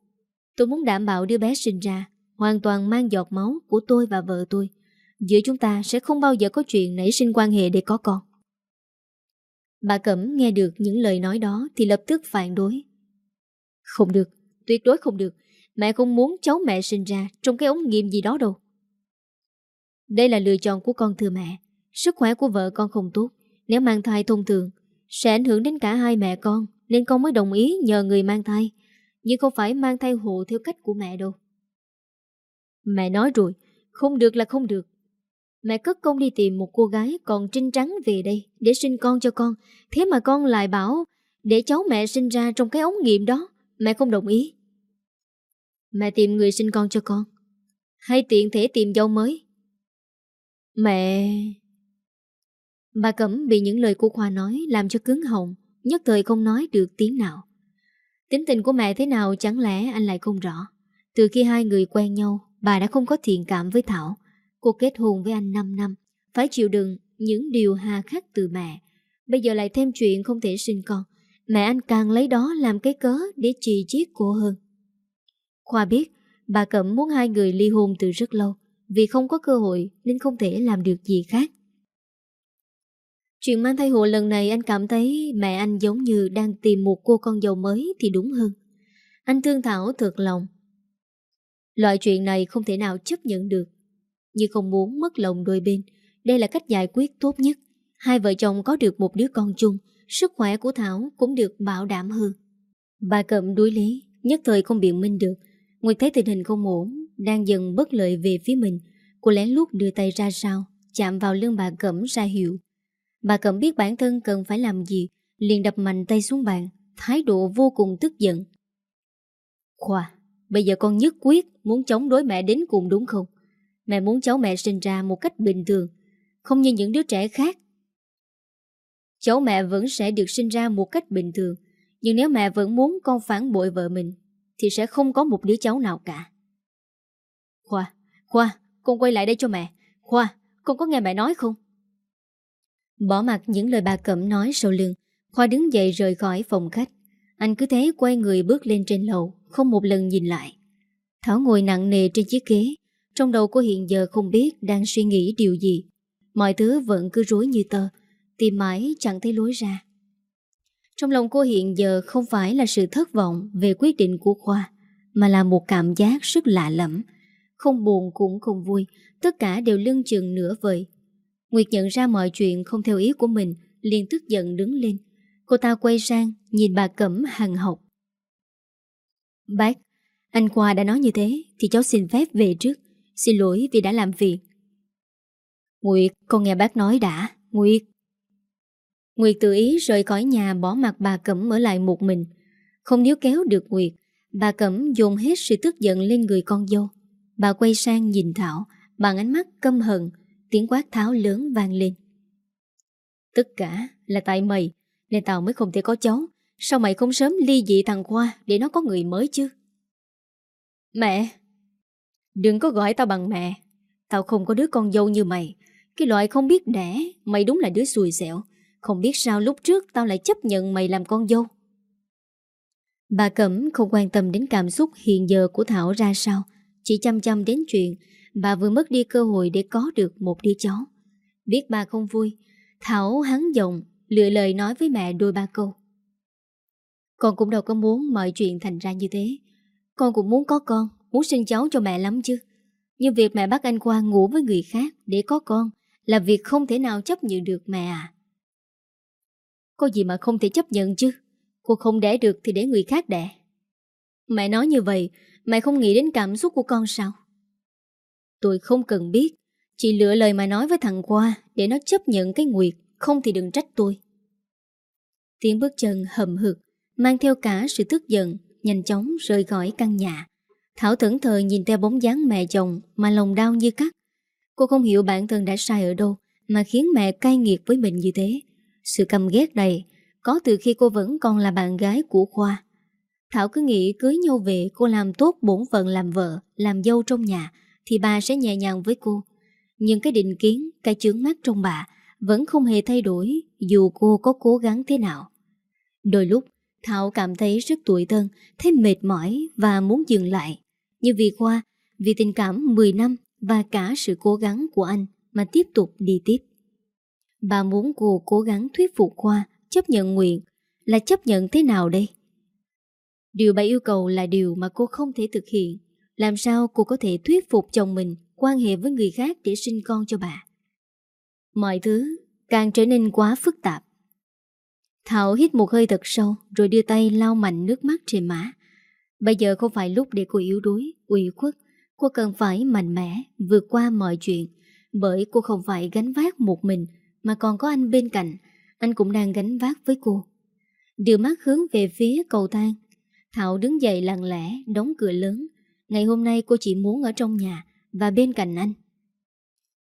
Tôi muốn đảm bảo đứa bé sinh ra hoàn toàn mang giọt máu của tôi và vợ tôi. Giữa chúng ta sẽ không bao giờ có chuyện nảy sinh quan hệ để có con. Bà Cẩm nghe được những lời nói đó thì lập tức phản đối. Không được, tuyệt đối không được. Mẹ không muốn cháu mẹ sinh ra trong cái ống nghiệm gì đó đâu. Đây là lựa chọn của con thưa mẹ. Sức khỏe của vợ con không tốt. Nếu mang thai thông thường, sẽ ảnh hưởng đến cả hai mẹ con, nên con mới đồng ý nhờ người mang thai. Nhưng không phải mang thai hộ theo cách của mẹ đâu. Mẹ nói rồi, không được là không được. Mẹ cất công đi tìm một cô gái còn trinh trắng về đây để sinh con cho con. Thế mà con lại bảo để cháu mẹ sinh ra trong cái ống nghiệm đó. Mẹ không đồng ý. Mẹ tìm người sinh con cho con. Hay tiện thể tìm dâu mới. Mẹ... Bà Cẩm bị những lời của Khoa nói làm cho cứng họng, nhất thời không nói được tiếng nào. Tính tình của mẹ thế nào chẳng lẽ anh lại không rõ. Từ khi hai người quen nhau, bà đã không có thiện cảm với Thảo. Cô kết hôn với anh 5 năm, phải chịu đựng những điều hà khắc từ mẹ. Bây giờ lại thêm chuyện không thể sinh con. Mẹ anh càng lấy đó làm cái cớ để trì chiết cô hơn. Khoa biết, bà Cẩm muốn hai người ly hôn từ rất lâu, vì không có cơ hội nên không thể làm được gì khác. Chuyện mang thai hộ lần này anh cảm thấy mẹ anh giống như đang tìm một cô con dâu mới thì đúng hơn. Anh thương Thảo thật lòng. Loại chuyện này không thể nào chấp nhận được. Nhưng không muốn mất lòng đôi bên. Đây là cách giải quyết tốt nhất. Hai vợ chồng có được một đứa con chung, sức khỏe của Thảo cũng được bảo đảm hơn. Bà cậm đuối lý, nhất thời không biện minh được. Nguyệt thấy tình hình không ổn, đang dần bất lợi về phía mình. Cô lén lút đưa tay ra sau, chạm vào lưng bà cẩm ra hiệu. Bà Cẩm biết bản thân cần phải làm gì liền đập mạnh tay xuống bàn Thái độ vô cùng tức giận Khoa Bây giờ con nhất quyết muốn chống đối mẹ đến cùng đúng không Mẹ muốn cháu mẹ sinh ra một cách bình thường Không như những đứa trẻ khác Cháu mẹ vẫn sẽ được sinh ra một cách bình thường Nhưng nếu mẹ vẫn muốn con phản bội vợ mình Thì sẽ không có một đứa cháu nào cả Khoa Khoa, Con quay lại đây cho mẹ. Khoa, Con có nghe mẹ nói không? Bỏ mặt những lời bà Cẩm nói sau lưng, Khoa đứng dậy rời khỏi phòng khách. Anh cứ thế quay người bước lên trên lầu, Không một lần nhìn lại. Thảo ngồi nặng nề trên chiếc ghế, Trong đầu cô hiện giờ không biết đang suy nghĩ điều gì. Mọi thứ vẫn cứ rối như tơ, Tìm mãi chẳng thấy lối ra. Trong lòng cô hiện giờ không phải là sự thất vọng Về quyết định của Khoa, Mà là một cảm giác rất lạ lẫm. Không buồn cũng không vui, Tất cả đều lưng chừng nửa vời. Nguyệt nhận ra mọi chuyện không theo ý của mình, liền tức giận đứng lên. Cô ta quay sang, nhìn bà Cẩm hằng học. Bác, Anh Khoa đã nói như thế Thì cháu xin phép về trước. Xin lỗi vì đã làm việc Nguyệt, con nghe bác nói đã, Nguyệt. Nguyệt tự ý rời khỏi nhà bỏ mặt bà Cẩm ở lại một mình. Không níu kéo được Nguyệt, Bà Cẩm dồn hết sự tức giận lên người con dâu. Bà quay sang nhìn Thảo, Bằng ánh mắt căm hận, Tiếng quát tháo lớn vang lên. Tất cả là tại mày, Nên tao mới không thể có cháu. Sao mày không sớm ly dị thằng Khoa Để nó có người mới chứ? Mẹ! Đừng có gọi tao bằng mẹ. Tao không có đứa con dâu như mày. Cái loại không biết đẻ, Mày đúng là đứa xùi xẻo. Không biết sao lúc trước tao lại chấp nhận mày làm con dâu. Bà Cẩm không quan tâm đến cảm xúc hiện giờ của Thảo ra sao. Chỉ chăm chăm đến chuyện Bà vừa mất đi cơ hội để có được một đứa cháu Biết bà không vui, Thảo hắn giọng Lựa lời nói với mẹ đôi ba câu. Con cũng đâu có muốn mọi chuyện thành ra như thế. Con cũng muốn có con, Muốn sinh cháu cho mẹ lắm chứ. Nhưng việc mẹ bắt anh qua ngủ với người khác Để có con Là việc không thể nào chấp nhận được mẹ à Có gì mà không thể chấp nhận chứ? Cô không đẻ được thì để người khác đẻ. Mẹ nói như vậy mày không nghĩ đến cảm xúc của con sao? Tôi không cần biết. Chị lựa lời mà nói với thằng Khoa Để nó chấp nhận cái nguyệt, Không thì đừng trách tôi. Tiếng bước chân hầm hực, Mang theo cả sự tức giận, Nhanh chóng rời khỏi căn nhà. Thảo thẫn thờ nhìn theo bóng dáng mẹ chồng Mà lòng đau như cắt. Cô không hiểu bản thân đã sai ở đâu Mà khiến mẹ cay nghiệt với mình như thế. Sự căm ghét này, Có từ khi cô vẫn còn là bạn gái của Khoa. Thảo cứ nghĩ cưới nhau về Cô làm tốt bổn phận làm vợ Làm dâu trong nhà thì bà sẽ nhẹ nhàng với cô. Nhưng cái định kiến, cái chướng mắt trong bà vẫn không hề thay đổi dù cô có cố gắng thế nào. Đôi lúc, Thảo cảm thấy rất tuổi thân, thấy mệt mỏi và muốn dừng lại. Nhưng vì Khoa, vì tình cảm 10 năm và cả sự cố gắng của anh mà tiếp tục đi tiếp. Bà muốn cô cố gắng thuyết phục Khoa chấp nhận nguyện là chấp nhận thế nào đây? Điều bà yêu cầu là điều mà cô không thể thực hiện. Làm sao cô có thể thuyết phục chồng mình quan hệ với người khác để sinh con cho bà? Mọi thứ càng trở nên quá phức tạp. Thảo hít một hơi thật sâu rồi đưa tay lau mạnh nước mắt trên má. Bây giờ không phải lúc để cô yếu đuối, ủy khuất. Cô cần phải mạnh mẽ, vượt qua mọi chuyện. Bởi cô không phải gánh vác một mình, mà còn có anh bên cạnh. Anh cũng đang gánh vác với cô. Đưa mắt hướng về phía cầu thang. Thảo đứng dậy lặng lẽ, đóng cửa lớn. Ngày hôm nay cô chỉ muốn ở trong nhà và bên cạnh anh.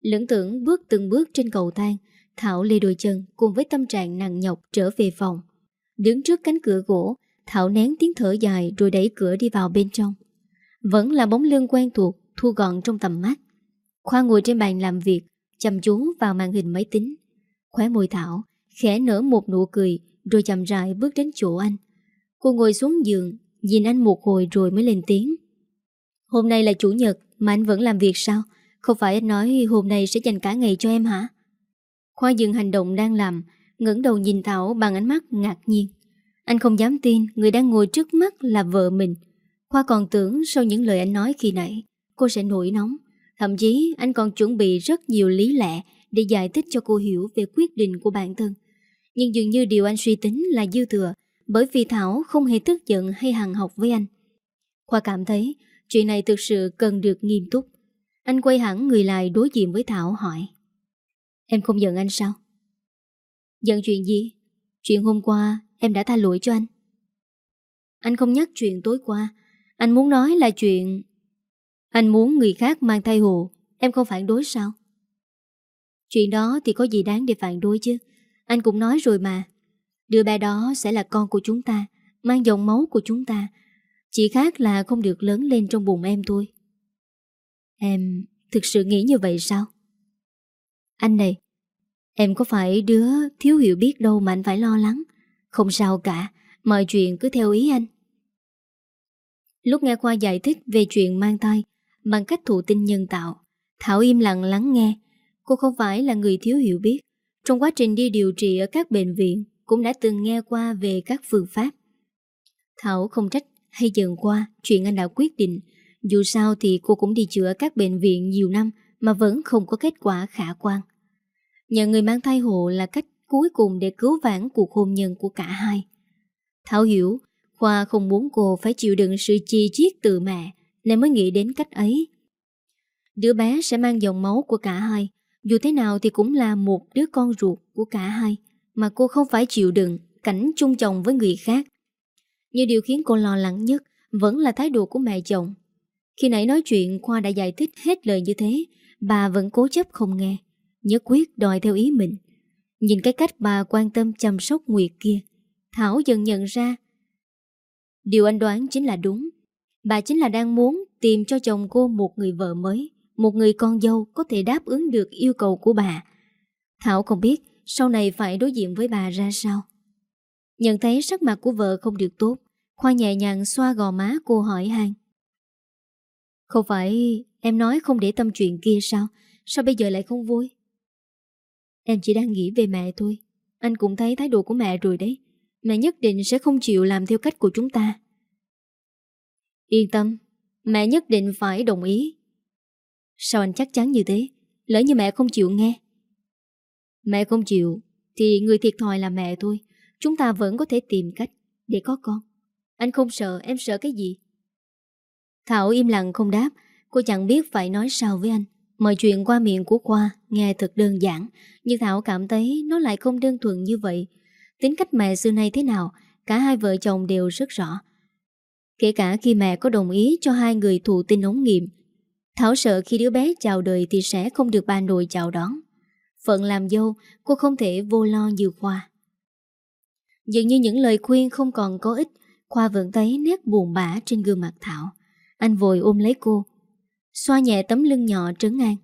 Lưỡng tưởng bước từng bước trên cầu thang, Thảo lê đôi chân cùng với tâm trạng nặng nhọc trở về phòng. Đứng trước cánh cửa gỗ, Thảo nén tiếng thở dài rồi đẩy cửa đi vào bên trong. Vẫn là bóng lưng quen thuộc, thu gọn trong tầm mắt. Khoa ngồi trên bàn làm việc, chăm chú vào màn hình máy tính. Khóe môi Thảo, khẽ nở một nụ cười rồi chậm rãi bước đến chỗ anh. Cô ngồi xuống giường, nhìn anh một hồi rồi mới lên tiếng. Hôm nay là chủ nhật mà anh vẫn làm việc sao? Không phải anh nói hôm nay sẽ dành cả ngày cho em hả? Khoa dừng hành động đang làm, ngẩng đầu nhìn Thảo bằng ánh mắt ngạc nhiên. Anh không dám tin người đang ngồi trước mắt là vợ mình. Khoa còn tưởng sau những lời anh nói khi nãy, cô sẽ nổi nóng. Thậm chí anh còn chuẩn bị rất nhiều lý lẽ để giải thích cho cô hiểu về quyết định của bản thân. Nhưng dường như điều anh suy tính là dư thừa bởi vì Thảo không hề tức giận hay hằng học với anh. Khoa cảm thấy, chuyện này thực sự cần được nghiêm túc. Anh quay hẳn người lại đối diện với Thảo hỏi. Em không giận anh sao? Giận chuyện gì? Chuyện hôm qua em đã tha lỗi cho anh. Anh không nhắc chuyện tối qua. Anh muốn nói là chuyện... Anh muốn người khác mang thai hộ. Em không phản đối sao? Chuyện đó thì có gì đáng để phản đối chứ. Anh cũng nói rồi mà. Đứa bé đó sẽ là con của chúng ta, mang dòng máu của chúng ta. Chỉ khác là không được lớn lên trong bụng em thôi. Em thực sự nghĩ như vậy sao? Anh này, em có phải đứa thiếu hiểu biết đâu mà anh phải lo lắng. Không sao cả, mọi chuyện cứ theo ý anh. Lúc nghe Khoa giải thích về chuyện mang thai bằng cách thụ tinh nhân tạo, Thảo im lặng lắng nghe. Cô không phải là người thiếu hiểu biết. Trong quá trình đi điều trị ở các bệnh viện, cũng đã từng nghe qua về các phương pháp. Thảo không trách hay dần qua chuyện anh đã quyết định. Dù sao thì cô cũng đi chữa các bệnh viện nhiều năm mà vẫn không có kết quả khả quan. Nhờ người mang thai hộ là cách cuối cùng để cứu vãn cuộc hôn nhân của cả hai. Thảo hiểu, Khoa không muốn cô phải chịu đựng sự chi chiết từ mẹ nên mới nghĩ đến cách ấy. Đứa bé sẽ mang dòng máu của cả hai, dù thế nào thì cũng là một đứa con ruột của cả hai mà cô không phải chịu đựng cảnh chung chồng với người khác. Nhưng điều khiến cô lo lắng nhất vẫn là thái độ của mẹ chồng. Khi nãy nói chuyện Khoa đã giải thích hết lời như thế, bà vẫn cố chấp không nghe, nhất quyết đòi theo ý mình. Nhìn cái cách bà quan tâm chăm sóc Nguyệt kia, Thảo dần nhận ra. Điều anh đoán chính là đúng. Bà chính là đang muốn tìm cho chồng cô một người vợ mới, một người con dâu có thể đáp ứng được yêu cầu của bà. Thảo không biết sau này phải đối diện với bà ra sao. Nhận thấy sắc mặt của vợ không được tốt, Khoa nhẹ nhàng xoa gò má cô hỏi han. Không phải em nói không để tâm chuyện kia sao? Sao bây giờ lại không vui? Em chỉ đang nghĩ về mẹ thôi. Anh cũng thấy thái độ của mẹ rồi đấy. Mẹ nhất định sẽ không chịu làm theo cách của chúng ta. Yên tâm, mẹ nhất định phải đồng ý. Sao anh chắc chắn như thế? Lỡ như mẹ không chịu nghe Mẹ không chịu, Thì người thiệt thòi là mẹ thôi. Chúng ta vẫn có thể tìm cách để có con. Anh không sợ, em sợ cái gì? Thảo im lặng không đáp. Cô chẳng biết phải nói sao với anh. Mọi chuyện qua miệng của Khoa Nghe thật đơn giản, Nhưng Thảo cảm thấy nó lại không đơn thuần như vậy. Tính cách mẹ xưa nay thế nào, Cả hai vợ chồng đều rất rõ. Kể cả khi mẹ có đồng ý cho hai người thụ tinh ống nghiệm, Thảo sợ khi đứa bé chào đời thì sẽ không được bà nội chào đón. Phận làm dâu Cô không thể vô lo như Khoa. Dường như những lời khuyên không còn có ích Khoa vẫn thấy nét buồn bã trên gương mặt Thảo. Anh vội ôm lấy cô Xoa nhẹ tấm lưng nhỏ trấn an.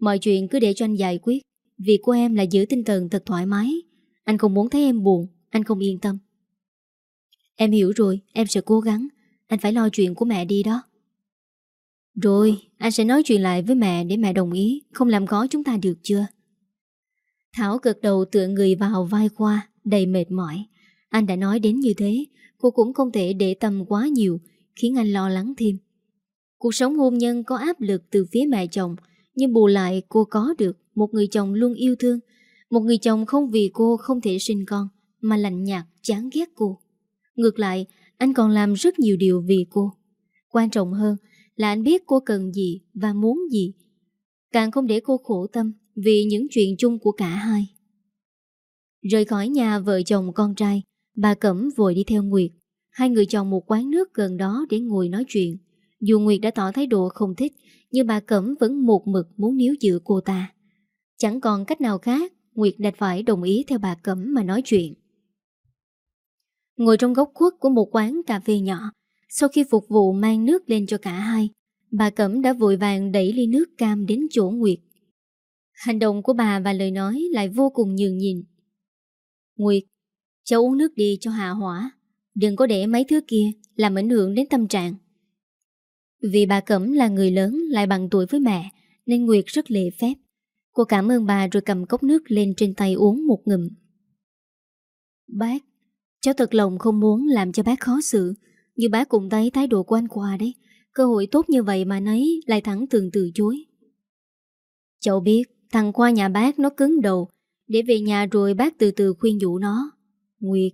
Mọi chuyện cứ để cho anh giải quyết Việc của em là giữ tinh thần thật thoải mái. Anh không muốn thấy em buồn Anh không yên tâm. Em hiểu rồi, em sẽ cố gắng. Anh phải lo chuyện của mẹ đi đó. Rồi, anh sẽ nói chuyện lại với mẹ để mẹ đồng ý, không làm khó chúng ta được chưa? Thảo gật đầu tựa người vào vai Khoa, đầy mệt mỏi. Anh đã nói đến như thế, cô cũng không thể để tâm quá nhiều, khiến anh lo lắng thêm. Cuộc sống hôn nhân có áp lực từ phía mẹ chồng, nhưng bù lại cô có được một người chồng luôn yêu thương, một người chồng không vì cô không thể sinh con, mà lạnh nhạt, chán ghét cô. Ngược lại, anh còn làm rất nhiều điều vì cô. Quan trọng hơn là anh biết cô cần gì và muốn gì. Càng không để cô khổ tâm vì những chuyện chung của cả hai. Rời khỏi nhà vợ chồng con trai, bà Cẩm vội đi theo Nguyệt. Hai người chọn một quán nước gần đó để ngồi nói chuyện. Dù Nguyệt đã tỏ thái độ không thích, nhưng bà Cẩm vẫn một mực muốn níu giữ cô ta. Chẳng còn cách nào khác, Nguyệt đành phải đồng ý theo bà Cẩm mà nói chuyện. Ngồi trong góc khuất của một quán cà phê nhỏ, sau khi phục vụ mang nước lên cho cả hai, bà Cẩm đã vội vàng đẩy ly nước cam đến chỗ Nguyệt. Hành động của bà và lời nói lại vô cùng nhường nhìn. Nguyệt, cháu uống nước đi cho hạ hỏa, đừng có để mấy thứ kia làm ảnh hưởng đến tâm trạng. Vì bà Cẩm là người lớn lại bằng tuổi với mẹ, nên Nguyệt rất lệ phép. Cô cảm ơn bà rồi cầm cốc nước lên trên tay uống một ngụm. Bác, cháu thật lòng không muốn làm cho bác khó xử, nhưng bác cũng thấy thái độ của anh qua đấy. Cơ hội tốt như vậy mà nấy lại thẳng thường từ chối. Cháu biết, thằng qua nhà bác nó cứng đầu, để về nhà rồi bác từ từ khuyên dụ nó. Nguyệt,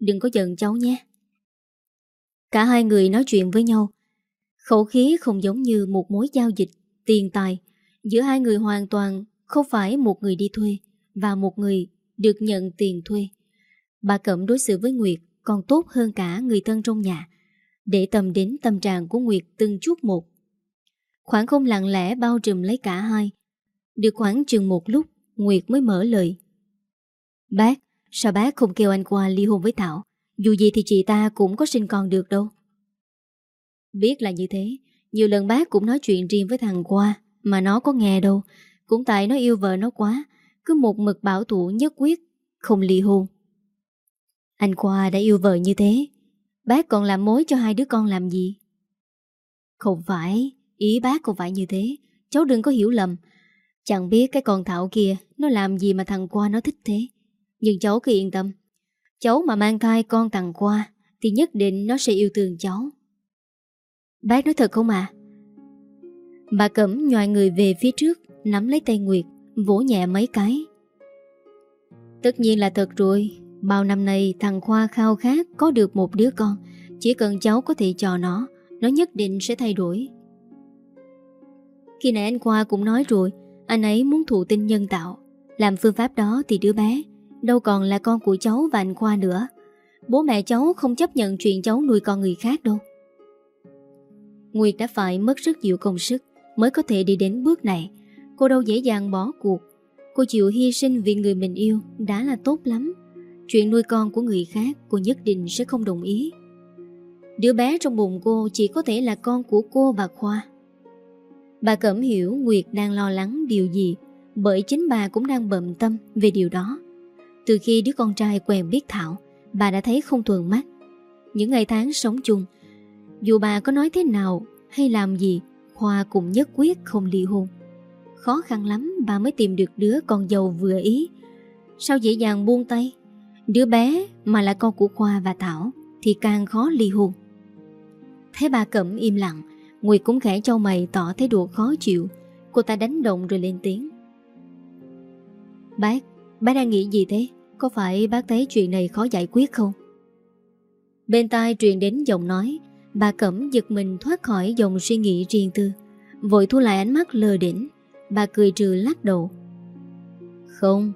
đừng có giận cháu nhé. Cả hai người nói chuyện với nhau. Khẩu khí không giống như một mối giao dịch, tiền tài. Giữa hai người hoàn toàn không phải một người đi thuê và một người được nhận tiền thuê. Bà Cẩm đối xử với Nguyệt còn tốt hơn cả người thân trong nhà, để tầm đến tâm trạng của Nguyệt từng chút một. Khoảng không lặng lẽ bao trùm lấy cả hai. Được khoảng chừng một lúc, Nguyệt mới mở lời. Bác, sao bác không kêu anh qua ly hôn với Thảo? Dù gì thì chị ta cũng có sinh con được đâu. Biết là như thế, nhiều lần bác cũng nói chuyện riêng với thằng qua, mà nó có nghe đâu. Cũng tại nó yêu vợ nó quá, cứ một mực bảo thủ nhất quyết, không ly hôn. Anh Khoa đã yêu vợ như thế. Bác còn làm mối cho hai đứa con làm gì? Không phải, Ý bác không phải như thế. Cháu đừng có hiểu lầm. Chẳng biết cái con Thảo kia Nó làm gì mà thằng Khoa nó thích thế. Nhưng cháu cứ yên tâm. Cháu mà mang thai con thằng Khoa Thì nhất định nó sẽ yêu thương cháu. Bác nói thật không à Bà Cẩm nhòi người về phía trước, Nắm lấy tay Nguyệt, Vỗ nhẹ mấy cái. Tất nhiên là thật rồi. Bao năm nay, thằng Khoa khao khát có được một đứa con. Chỉ cần cháu có thể cho nó Nó nhất định sẽ thay đổi. Khi nãy anh Khoa cũng nói rồi, Anh ấy muốn thụ tinh nhân tạo. Làm phương pháp đó thì đứa bé Đâu còn là con của cháu và anh Khoa nữa. Bố mẹ cháu không chấp nhận chuyện cháu nuôi con người khác đâu. Nguyệt đã phải mất rất nhiều công sức Mới có thể đi đến bước này. Cô đâu dễ dàng bỏ cuộc. Cô chịu hy sinh vì người mình yêu Đã là tốt lắm. Chuyện nuôi con của người khác, cô nhất định sẽ không đồng ý. Đứa bé trong bụng cô chỉ có thể là con của cô và Khoa. Bà Cẩm hiểu Nguyệt đang lo lắng điều gì, Bởi chính bà cũng đang bận tâm về điều đó. Từ khi đứa con trai quen biết Thảo, Bà đã thấy không thuần mắt. Những ngày tháng sống chung, Dù bà có nói thế nào hay làm gì, Khoa cũng nhất quyết không ly hôn. Khó khăn lắm bà mới tìm được đứa con dâu vừa ý. Sao dễ dàng buông tay? Đứa bé mà là con của Khoa và Thảo Thì càng khó ly hôn. Thấy bà Cẩm im lặng, Nguyệt cũng khẽ cho mày tỏ thái độ khó chịu. Cô ta đánh động rồi lên tiếng. Bác Bác đang nghĩ gì thế? Có phải bác thấy chuyện này khó giải quyết không? Bên tai truyền đến giọng nói, Bà Cẩm giật mình thoát khỏi dòng suy nghĩ riêng tư. Vội thu lại ánh mắt lờ đỉnh. Bà cười trừ lắc đầu. Không,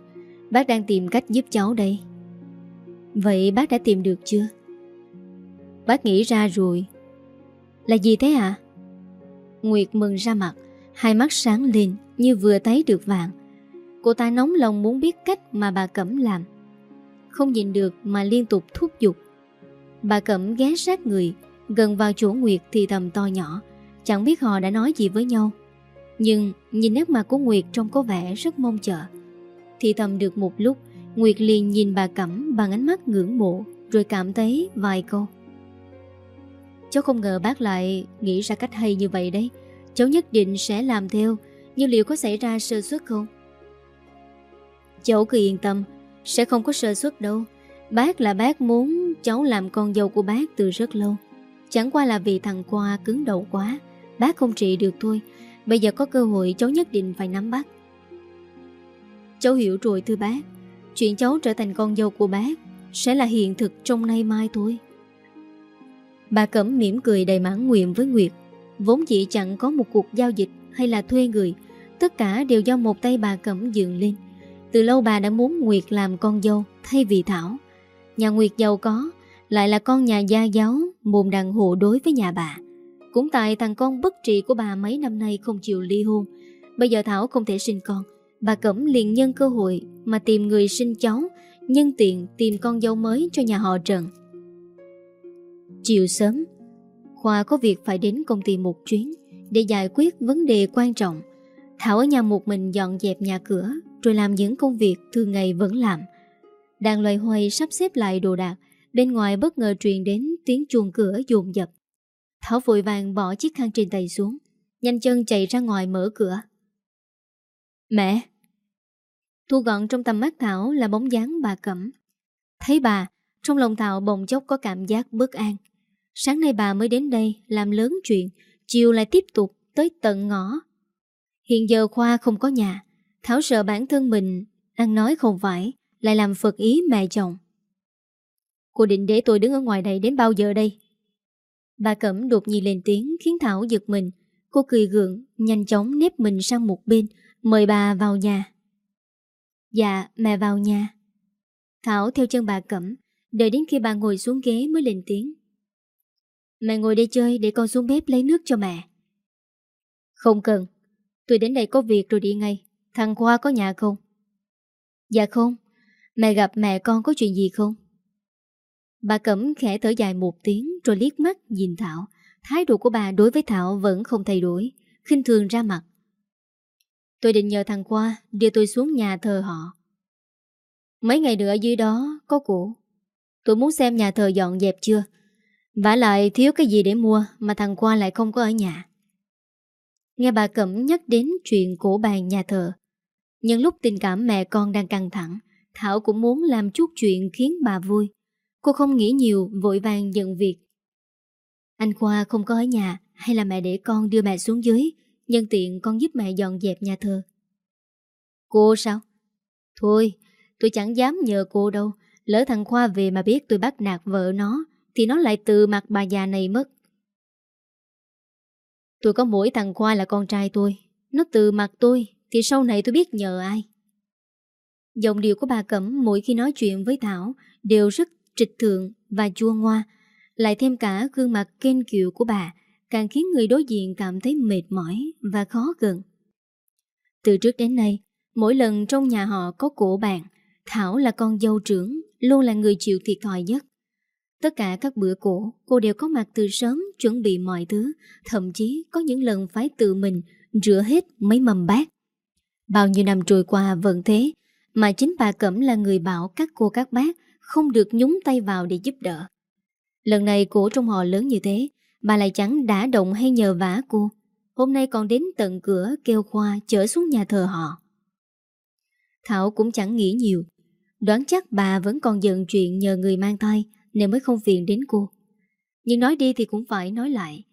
Bác đang tìm cách giúp cháu đây. Vậy bác đã tìm được chưa? Bác nghĩ ra rồi Là gì thế ạ? À? Nguyệt mừng ra mặt, Hai mắt sáng lên như vừa thấy được vàng Cô ta nóng lòng muốn biết cách mà bà Cẩm làm Không nhìn được mà liên tục thúc giục Bà Cẩm ghé sát người, Gần vào chỗ Nguyệt thì thầm to nhỏ, Chẳng biết họ đã nói gì với nhau Nhưng nhìn nét mặt của Nguyệt trông có vẻ rất mong chờ Thì thầm được một lúc Nguyệt liền nhìn bà Cẩm bằng ánh mắt ngưỡng mộ, Rồi cảm thấy vài câu. Cháu không ngờ bác lại nghĩ ra cách hay như vậy đấy. Cháu nhất định sẽ làm theo, Nhưng liệu có xảy ra sơ suất không? Cháu cứ yên tâm, Sẽ không có sơ suất đâu. Bác là bác muốn cháu làm con dâu của bác từ rất lâu. Chẳng qua là vì thằng Qua cứng đầu quá, Bác không trị được thôi. Bây giờ có cơ hội, cháu nhất định phải nắm bắt. Cháu hiểu rồi thưa bác. Chuyện cháu trở thành con dâu của bác Sẽ là hiện thực trong nay mai thôi. Bà Cẩm mỉm cười đầy mãn nguyện với Nguyệt, Vốn dĩ chẳng có một cuộc giao dịch Hay là thuê người, Tất cả đều do một tay bà Cẩm dựng lên. Từ lâu bà đã muốn Nguyệt làm con dâu Thay vì Thảo. Nhà Nguyệt giàu có, Lại là con nhà gia giáo, Mồm đàn hộ đối với nhà bà. Cũng tại thằng con bất trị của bà mấy năm nay không chịu ly hôn, Bây giờ Thảo không thể sinh con, Bà Cẩm liền nhân cơ hội mà tìm người sinh cháu, Nhân tiện tìm con dâu mới cho nhà họ Trần. Chiều sớm, Khoa có việc phải đến công ty một chuyến Để giải quyết vấn đề quan trọng. Thảo ở nhà một mình dọn dẹp nhà cửa, Rồi làm những công việc thường ngày vẫn làm. Đang loay hoay sắp xếp lại đồ đạc, Bên ngoài bất ngờ truyền đến tiếng chuông cửa dồn dập. Thảo vội vàng bỏ chiếc khăn trên tay xuống, Nhanh chân chạy ra ngoài mở cửa. Mẹ Thu gọn trong tầm mắt Thảo là bóng dáng bà Cẩm. Thấy bà, Trong lòng Thảo bồng chốc có cảm giác bất an. Sáng nay bà mới đến đây làm lớn chuyện, Chiều lại tiếp tục tới tận ngõ. Hiện giờ Khoa không có nhà, Thảo sợ bản thân mình, Ăn nói không phải, Lại làm phật ý mẹ chồng. Cô định để tôi đứng ở ngoài đây đến bao giờ đây? Bà Cẩm đột nhiên lên tiếng Khiến Thảo giật mình. Cô cười gượng, Nhanh chóng nếp mình sang một bên, Mời bà vào nhà. Dạ mẹ vào nhà. Thảo theo chân bà Cẩm, Đợi đến khi bà ngồi xuống ghế mới lên tiếng. Mẹ ngồi đây chơi để con xuống bếp lấy nước cho mẹ. Không cần, Tôi đến đây có việc rồi đi ngay. Thằng Khoa có nhà không? Dạ không, Mẹ gặp mẹ con có chuyện gì không? Bà Cẩm khẽ thở dài một tiếng Rồi liếc mắt nhìn Thảo. Thái độ của bà đối với Thảo vẫn không thay đổi, khinh thường ra mặt. Tôi định nhờ thằng Khoa Đưa tôi xuống nhà thờ họ. Mấy ngày nữa dưới đó có cũ Tôi muốn xem nhà thờ dọn dẹp chưa? Vả lại thiếu cái gì để mua Mà thằng Khoa lại không có ở nhà. Nghe bà Cẩm nhắc đến chuyện cổ bàn nhà thờ, Nhưng lúc tình cảm mẹ con đang căng thẳng, Thảo cũng muốn làm chút chuyện khiến bà vui. Cô không nghĩ nhiều, vội vàng nhận việc. Anh Khoa không có ở nhà, Hay là mẹ để con đưa mẹ xuống dưới? Nhân tiện con giúp mẹ dọn dẹp nhà thờ. Cô sao? Thôi, tôi chẳng dám nhờ cô đâu. Lỡ thằng Khoa về mà biết tôi bắt nạt vợ nó Thì nó lại từ mặt bà già này mất. Tôi có mỗi thằng Khoa là con trai tôi. Nó từ mặt tôi Thì sau này tôi biết nhờ ai. Giọng điệu của bà Cẩm Mỗi khi nói chuyện với Thảo Đều rất trịch thượng và chua ngoa Lại thêm cả gương mặt kênh kiệu của bà Càng khiến người đối diện cảm thấy mệt mỏi Và khó gần. Từ trước đến nay, Mỗi lần trong nhà họ có cổ bạn, Thảo là con dâu trưởng, Luôn là người chịu thiệt thòi nhất. Tất cả các bữa cổ, Cô đều có mặt từ sớm, chuẩn bị mọi thứ, Thậm chí có những lần phải tự mình Rửa hết mấy mầm bát. Bao nhiêu năm trôi qua vẫn thế, Mà chính bà Cẩm là người bảo các cô các bác Không được nhúng tay vào để giúp đỡ. Lần này cổ trong họ lớn như thế Bà lại chẳng đã động hay nhờ vả cô. Hôm nay còn đến tận cửa kêu Khoa chở xuống nhà thờ họ. Thảo cũng chẳng nghĩ nhiều. Đoán chắc bà vẫn còn giận chuyện nhờ người mang thai Nên mới không phiền đến cô. Nhưng nói đi thì cũng phải nói lại.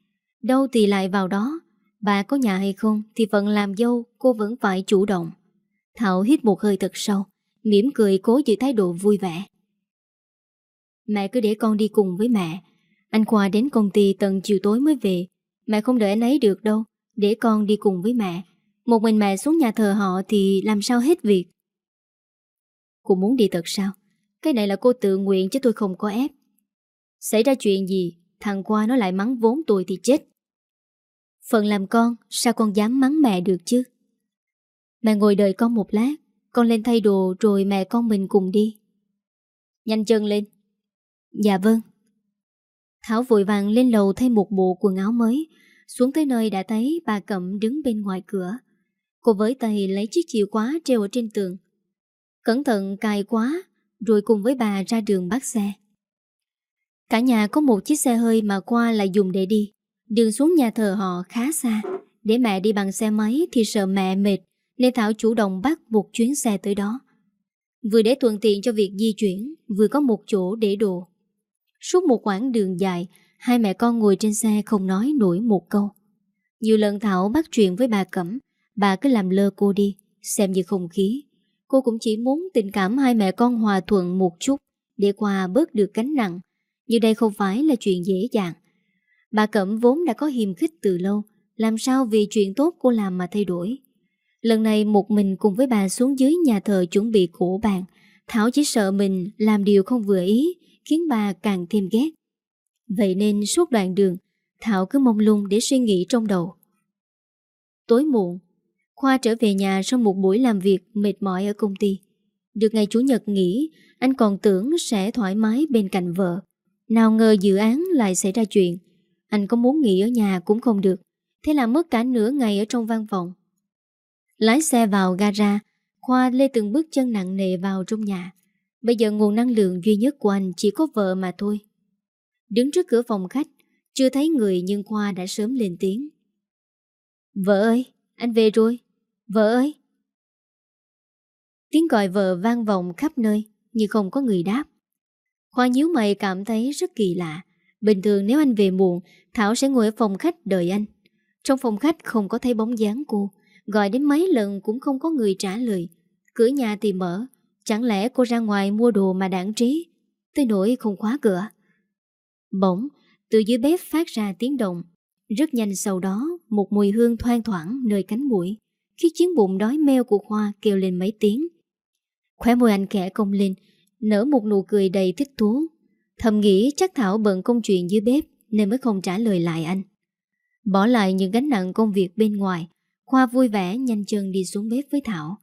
Đâu thì lại vào đó. Bà có nhà hay không Thì phần làm dâu cô vẫn phải chủ động. Thảo hít một hơi thật sâu, mỉm cười cố giữ thái độ vui vẻ. Mẹ cứ để con đi cùng với mẹ anh Khoa đến công ty tận chiều tối mới về. Mẹ không đợi anh ấy được đâu, Để con đi cùng với mẹ. Một mình mẹ xuống nhà thờ họ thì làm sao hết việc. Cô muốn đi thật sao? Cái này là cô tự nguyện chứ tôi không có ép. Xảy ra chuyện gì? Thằng Khoa nó lại mắng vốn tôi thì chết. Phần làm con, Sao con dám mắng mẹ được chứ? Mẹ ngồi đợi con một lát, Con lên thay đồ rồi mẹ con mình cùng đi. Nhanh chân lên. Dạ vâng. Thảo vội vàng lên lầu thay một bộ quần áo mới Xuống tới nơi đã thấy bà Cẩm đứng bên ngoài cửa Cô với tay lấy chiếc chìa khóa treo ở trên tường Cẩn thận cài quá Rồi cùng với bà ra đường bắt xe Cả nhà có một chiếc xe hơi mà qua là dùng để đi. Đường xuống nhà thờ họ khá xa. Để mẹ đi bằng xe máy thì sợ mẹ mệt nên Thảo chủ động bắt một chuyến xe tới đó. Vừa để thuận tiện cho việc di chuyển, vừa có một chỗ để đồ. Suốt một quãng đường dài, hai mẹ con ngồi trên xe không nói nổi một câu. Nhiều lần Thảo bắt chuyện với bà Cẩm, bà cứ làm lơ cô đi, xem như không khí. Cô cũng chỉ muốn tình cảm hai mẹ con hòa thuận một chút để qua bớt được gánh nặng. Nhưng đây không phải là chuyện dễ dàng. Bà Cẩm vốn đã có hiềm khích từ lâu, làm sao vì chuyện tốt cô làm mà thay đổi. Lần này một mình cùng với bà xuống dưới nhà thờ chuẩn bị cổ bàn, Thảo chỉ sợ mình làm điều không vừa ý, khiến bà càng thêm ghét. Vậy nên suốt đoạn đường, Thảo cứ mông lung để suy nghĩ trong đầu. Tối muộn, Khoa trở về nhà sau một buổi làm việc mệt mỏi ở công ty. Được ngày Chủ nhật nghỉ, anh còn tưởng sẽ thoải mái bên cạnh vợ. Nào ngờ dự án lại xảy ra chuyện. Anh có muốn nghỉ ở nhà cũng không được. Thế là mất cả nửa ngày ở trong văn phòng. Lái xe vào gara, Khoa lê từng bước chân nặng nề vào trong nhà. Bây giờ nguồn năng lượng duy nhất của anh chỉ có vợ mà thôi. Đứng trước cửa phòng khách, chưa thấy người nhưng Khoa đã sớm lên tiếng. Vợ ơi, anh về rồi. Vợ ơi! Tiếng gọi vợ vang vọng khắp nơi, nhưng không có người đáp. Khoa nhíu mày cảm thấy rất kỳ lạ. Bình thường nếu anh về muộn, Thảo sẽ ngồi ở phòng khách đợi anh. Trong phòng khách không có thấy bóng dáng cô, gọi đến mấy lần cũng không có người trả lời. Cửa nhà thì mở, chẳng lẽ cô ra ngoài mua đồ mà đảng trí, tới nỗi không khóa cửa. Bỗng, từ dưới bếp phát ra tiếng động. Rất nhanh sau đó, một mùi hương thoang thoảng nơi cánh mũi khi chiến bụng đói meo của Khoa kêu lên mấy tiếng. Khóe môi anh kẻ công lên, nở một nụ cười đầy thích thú. Thầm nghĩ chắc Thảo bận công chuyện dưới bếp nên mới không trả lời lại anh. Bỏ lại những gánh nặng công việc bên ngoài, Khoa vui vẻ nhanh chân đi xuống bếp với Thảo.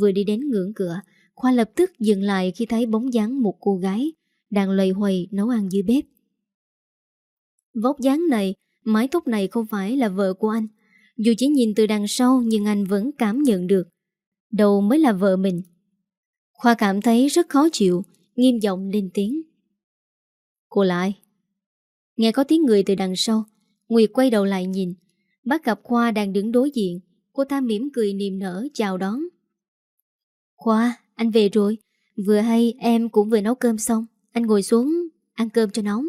Vừa đi đến ngưỡng cửa, Khoa lập tức dừng lại khi thấy bóng dáng một cô gái đang lầy hoầy nấu ăn dưới bếp. Vóc dáng này, mái tóc này không phải là vợ của anh. Dù chỉ nhìn từ đằng sau nhưng anh vẫn cảm nhận được. Đầu mới là vợ mình. Khoa cảm thấy rất khó chịu, nghiêm giọng lên tiếng. Cô lại. Nghe có tiếng người từ đằng sau, Nguyệt quay đầu lại nhìn. Bắt gặp Khoa đang đứng đối diện. Cô ta mỉm cười niềm nở chào đón. Khoa, anh về rồi. Vừa hay em cũng vừa nấu cơm xong. Anh ngồi xuống, ăn cơm cho nóng.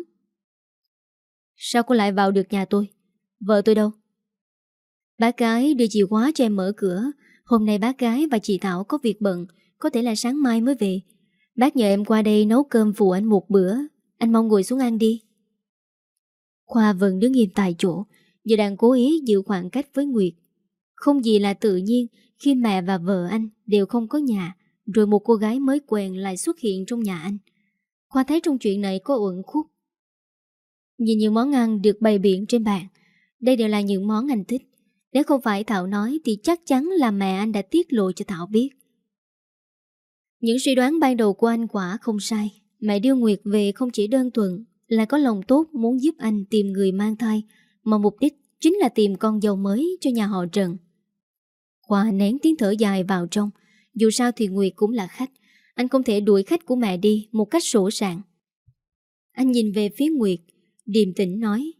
Sao cô lại vào được nhà tôi? Vợ tôi đâu? Bác gái đưa chìa khóa cho em mở cửa Hôm nay bác gái và chị Thảo có việc bận, Có thể là sáng mai mới về Bác nhờ em qua đây nấu cơm phụ anh một bữa Anh mong ngồi xuống ăn đi Khoa vẫn đứng im tại chỗ Giờ đang cố ý giữ khoảng cách với Nguyệt Không gì là tự nhiên Khi mẹ và vợ anh đều không có nhà rồi một cô gái mới quen lại xuất hiện trong nhà anh Khoa thấy trong chuyện này có uẩn khúc Nhìn những món ăn được bày biện trên bàn Đây đều là những món anh thích nếu không phải Thảo nói thì chắc chắn là mẹ anh đã tiết lộ cho Thảo biết. Những suy đoán ban đầu của anh quả không sai. Mẹ đưa Nguyệt về không chỉ đơn thuần là có lòng tốt muốn giúp anh tìm người mang thai, mà mục đích chính là tìm con dâu mới cho nhà họ Trần. Khoa nén tiếng thở dài vào trong. Dù sao thì Nguyệt cũng là khách. Anh không thể đuổi khách của mẹ đi một cách sổ sàng. Anh nhìn về phía Nguyệt, điềm tĩnh nói.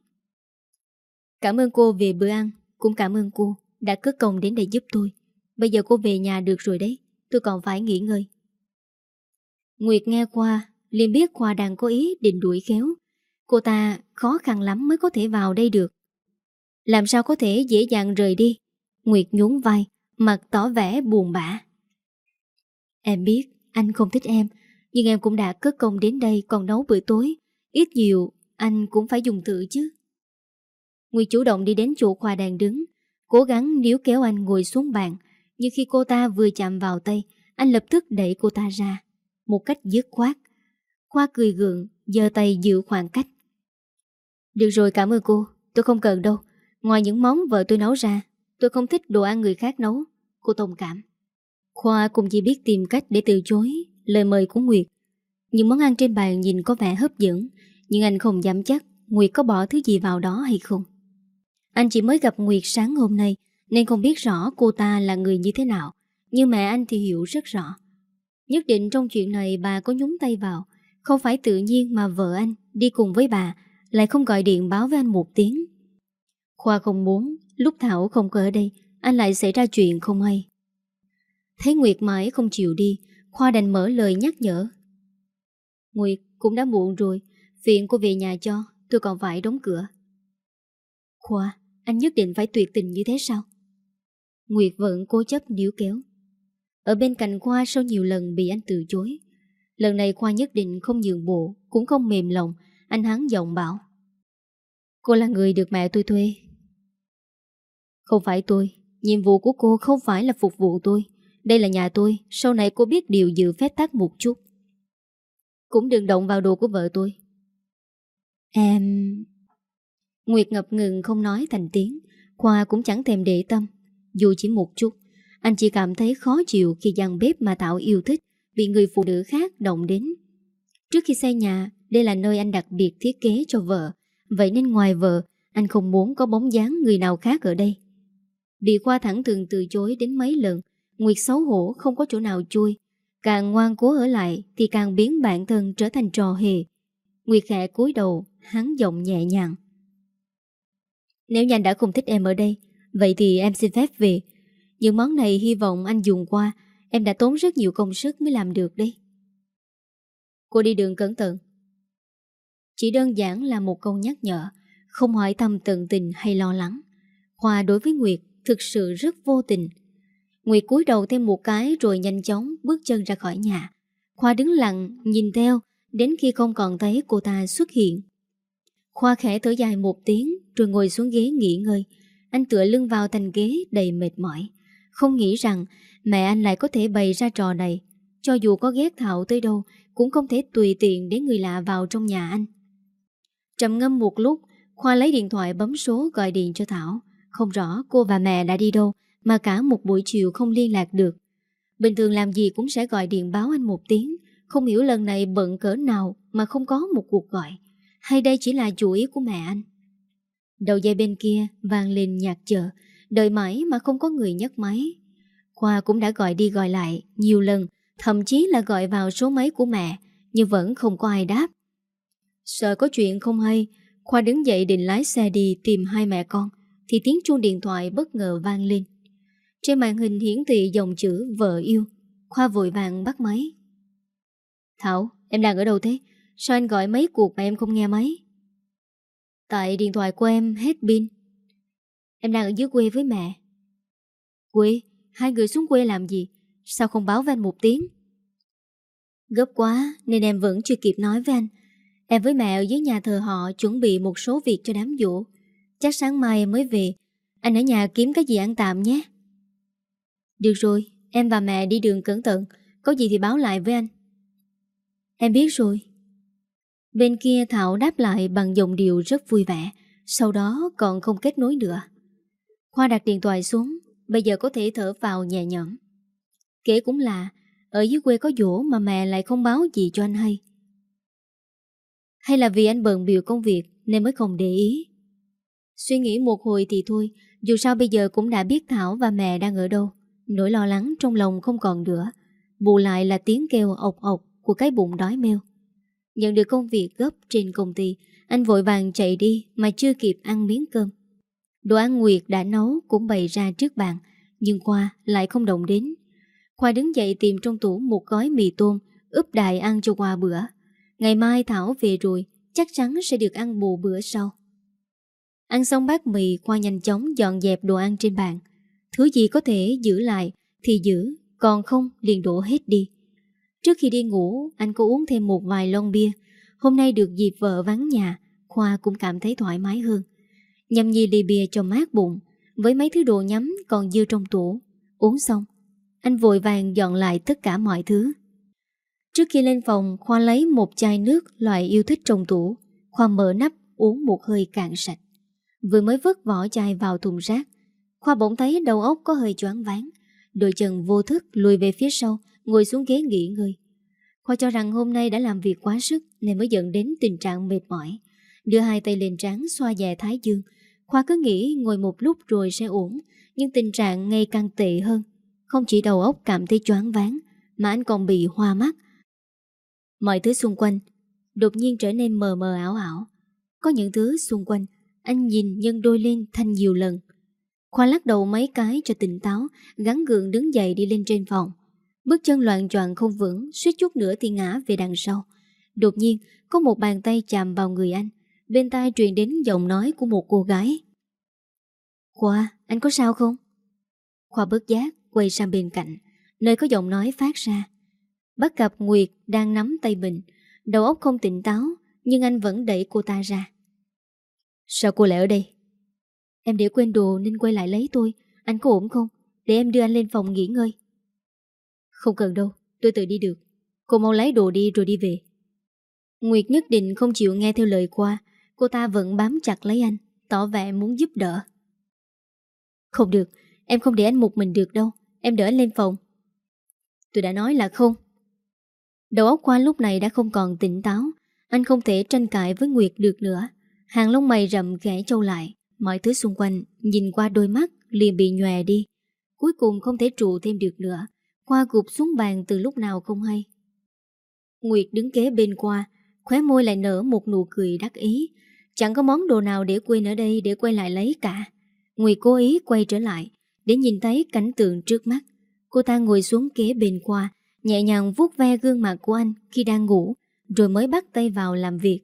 Cảm ơn cô về bữa ăn. Cũng cảm ơn cô đã cất công đến đây giúp tôi. Bây giờ cô về nhà được rồi đấy. Tôi còn phải nghỉ ngơi. Nguyệt nghe qua, liền biết Khoa đang có ý định đuổi khéo. Cô ta khó khăn lắm mới có thể vào đây được. Làm sao có thể dễ dàng rời đi? Nguyệt nhún vai, mặt tỏ vẻ buồn bã. Em biết anh không thích em, nhưng em cũng đã cất công đến đây còn nấu bữa tối. Ít nhiều, anh cũng phải dùng thử chứ. Nguy chủ động đi đến chỗ Khoa đang đứng Cố gắng níu kéo anh ngồi xuống bàn. Nhưng khi cô ta vừa chạm vào tay Anh lập tức đẩy cô ta ra Một cách dứt khoát. Khoa cười gượng giơ tay giữ khoảng cách. Được rồi cảm ơn cô Tôi không cần đâu. Ngoài những món vợ tôi nấu ra Tôi không thích đồ ăn người khác nấu. Cô thông cảm. Khoa cũng chỉ biết tìm cách để từ chối Lời mời của Nguyệt Những món ăn trên bàn nhìn có vẻ hấp dẫn, Nhưng anh không dám chắc Nguyệt có bỏ thứ gì vào đó hay không anh chỉ mới gặp Nguyệt sáng hôm nay, Nên không biết rõ cô ta là người như thế nào, Nhưng mẹ anh thì hiểu rất rõ Nhất định trong chuyện này bà có nhúng tay vào, Không phải tự nhiên mà vợ anh đi cùng với bà lại không gọi điện báo với anh một tiếng. Khoa không muốn, lúc Thảo không có ở đây, anh lại xảy ra chuyện không hay. Thấy Nguyệt mãi không chịu đi, Khoa đành mở lời nhắc nhở. Nguyệt, cũng đã muộn rồi Viện cô về nhà cho, Tôi còn phải đóng cửa. Khoa, Anh nhất định phải tuyệt tình như thế sao? Nguyệt vẫn cố chấp níu kéo. Ở bên cạnh Khoa sau nhiều lần bị anh từ chối. Lần này Khoa nhất định không nhường bộ, Cũng không mềm lòng, Anh hắn giọng bảo. Cô là người được mẹ tôi thuê. Không phải tôi, Nhiệm vụ của cô không phải là phục vụ tôi. Đây là nhà tôi, Sau này cô biết điều dự phép tắc một chút. Cũng đừng động vào đồ của vợ tôi. Em... Nguyệt ngập ngừng không nói thành tiếng, Khoa cũng chẳng thèm để tâm. Dù chỉ một chút, Anh chỉ cảm thấy khó chịu khi gian bếp mà Thảo yêu thích, Bị người phụ nữ khác động đến. Trước khi xây nhà, Đây là nơi anh đặc biệt thiết kế cho vợ. Vậy nên ngoài vợ, Anh không muốn có bóng dáng người nào khác ở đây. Bị Khoa thẳng thường từ chối đến mấy lần Nguyệt xấu hổ, không có chỗ nào chui. Càng ngoan cố ở lại Thì càng biến bản thân trở thành trò hề. Nguyệt khẽ cúi đầu, Hắn giọng nhẹ nhàng. Nếu nhanh đã không thích em ở đây, Vậy thì em xin phép về. Những món này hy vọng anh dùng qua, Em đã tốn rất nhiều công sức mới làm được đấy. Cô đi đường cẩn thận. Chỉ đơn giản là một câu nhắc nhở, Không hỏi thăm tận tình hay lo lắng. Khoa đối với Nguyệt thực sự rất vô tình. Nguyệt cúi đầu thêm một cái rồi nhanh chóng bước chân ra khỏi nhà. Khoa đứng lặng, nhìn theo, đến khi không còn thấy cô ta xuất hiện. Khoa khẽ thở dài một tiếng rồi ngồi xuống ghế nghỉ ngơi. Anh tựa lưng vào thành ghế đầy mệt mỏi. Không nghĩ rằng mẹ anh lại có thể bày ra trò này. Cho dù có ghét Thảo tới đâu, cũng không thể tùy tiện để người lạ vào trong nhà anh. Trầm ngâm một lúc, Khoa lấy điện thoại bấm số gọi điện cho Thảo. Không rõ cô và mẹ đã đi đâu mà cả một buổi chiều không liên lạc được. Bình thường làm gì cũng sẽ gọi điện báo anh một tiếng, Không hiểu lần này bận cỡ nào Mà không có một cuộc gọi. Hay đây chỉ là chủ ý của mẹ anh? Đầu dây bên kia vang lên nhạc chợ, Đợi mãi mà không có người nhấc máy. Khoa cũng đã gọi đi gọi lại Nhiều lần, Thậm chí là gọi vào số máy của mẹ, Nhưng vẫn không có ai đáp. Sợ có chuyện không hay, Khoa đứng dậy định lái xe đi tìm hai mẹ con, thì tiếng chuông điện thoại bất ngờ vang lên. Trên màn hình hiển thị dòng chữ vợ yêu. Khoa vội vàng bắt máy. Thảo, em đang ở đâu thế? Sao anh gọi mấy cuộc mà em không nghe máy? Tại điện thoại của em hết pin. Em đang ở dưới quê với mẹ. Quê? Hai người xuống quê làm gì? Sao không báo với anh một tiếng? Gấp quá nên em vẫn chưa kịp nói với anh. Em với mẹ ở dưới nhà thờ họ chuẩn bị một số việc cho đám dỗ. Chắc sáng mai em mới về Anh ở nhà kiếm cái gì ăn tạm nhé được rồi, Em và mẹ đi đường cẩn thận, Có gì thì báo lại với anh. Em biết rồi. Bên kia Thảo đáp lại bằng giọng điệu rất vui vẻ, Sau đó còn không kết nối nữa. Khoa đặt điện thoại xuống, Bây giờ có thể thở vào nhẹ nhõm. Kể cũng là, Ở dưới quê có dỗ mà mẹ lại không báo gì cho anh hay. Hay là vì anh bận biểu công việc Nên mới không để ý. Suy nghĩ một hồi thì thôi, Dù sao bây giờ cũng đã biết Thảo và mẹ đang ở đâu. Nỗi lo lắng trong lòng không còn nữa, Bù lại là tiếng kêu ọc ọc Của cái bụng đói meo. Nhận được công việc gấp trên công ty, Anh vội vàng chạy đi Mà chưa kịp ăn miếng cơm. Đồ ăn Nguyệt đã nấu cũng bày ra trước bàn, Nhưng Khoa lại không động đến. Khoa đứng dậy tìm trong tủ Một gói mì tôm, ướp đại ăn cho qua bữa. Ngày mai Thảo về rồi, Chắc chắn sẽ được ăn bù bữa sau. Ăn xong bát mì, Khoa nhanh chóng dọn dẹp đồ ăn trên bàn. Thứ gì có thể giữ lại Thì giữ, Còn không liền đổ hết đi. Trước khi đi ngủ, Anh có uống thêm một vài lon bia. Hôm nay được dịp vợ vắng nhà, Khoa cũng cảm thấy thoải mái hơn. Nhâm nhi ly bia cho mát bụng, Với mấy thứ đồ nhắm còn dư trong tủ. Uống xong, Anh vội vàng dọn lại tất cả mọi thứ. Trước khi lên phòng, Khoa lấy một chai nước loại yêu thích trong tủ. Khoa mở nắp, uống một hơi cạn sạch. Vừa mới vứt vỏ chai vào thùng rác Khoa bỗng thấy đầu óc có hơi choáng váng. Đôi chân vô thức lùi về phía sau, Ngồi xuống ghế nghỉ ngơi. Khoa cho rằng hôm nay đã làm việc quá sức Nên mới dẫn đến tình trạng mệt mỏi. Đưa hai tay lên trán xoa dè thái dương. Khoa cứ nghĩ ngồi một lúc rồi sẽ ổn Nhưng tình trạng ngày càng tệ hơn. Không chỉ đầu óc cảm thấy choáng váng, Mà anh còn bị hoa mắt. Mọi thứ xung quanh Đột nhiên trở nên mờ mờ ảo ảo. Có những thứ xung quanh, Anh nhìn nhân đôi lên thành nhiều lần. Khoa lắc đầu mấy cái cho tỉnh táo Gắn gượng đứng dậy đi lên trên phòng. Bước chân loạn choạng không vững suýt chút nữa thì ngã về đằng sau. Đột nhiên có một bàn tay chạm vào người anh. Bên tai truyền đến giọng nói của một cô gái. Khoa, anh có sao không? Khoa bớt giác quay sang bên cạnh Nơi có giọng nói phát ra. Bắt gặp Nguyệt đang nắm tay mình. Đầu óc không tỉnh táo Nhưng anh vẫn đẩy cô ta ra. Sao cô lại ở đây? Em để quên đồ nên quay lại lấy tôi. Anh có ổn không? Để em đưa anh lên phòng nghỉ ngơi. Không cần đâu, Tôi tự đi được. Cô mau lấy đồ đi rồi đi về. Nguyệt nhất định không chịu nghe theo lời qua. Cô ta vẫn bám chặt lấy anh, Tỏ vẻ muốn giúp đỡ. Không được, Em không để anh một mình được đâu. Em đỡ anh lên phòng. Tôi đã nói là không. Đầu óc qua lúc này đã không còn tỉnh táo. Anh không thể tranh cãi với Nguyệt được nữa. Hàng lông mày rậm ghẻ trâu lại. Mọi thứ xung quanh Nhìn qua đôi mắt liền bị nhòe đi. Cuối cùng không thể trụ thêm được nữa. Qua gục xuống bàn từ lúc nào không hay. Nguyệt đứng kế bên qua, Khóe môi lại nở một nụ cười đắc ý. Chẳng có món đồ nào để quên ở đây Để quay lại lấy cả. Nguyệt cố ý quay trở lại Để nhìn thấy cảnh tượng trước mắt. Cô ta ngồi xuống kế bên qua, Nhẹ nhàng vuốt ve gương mặt của anh Khi đang ngủ, Rồi mới bắt tay vào làm việc.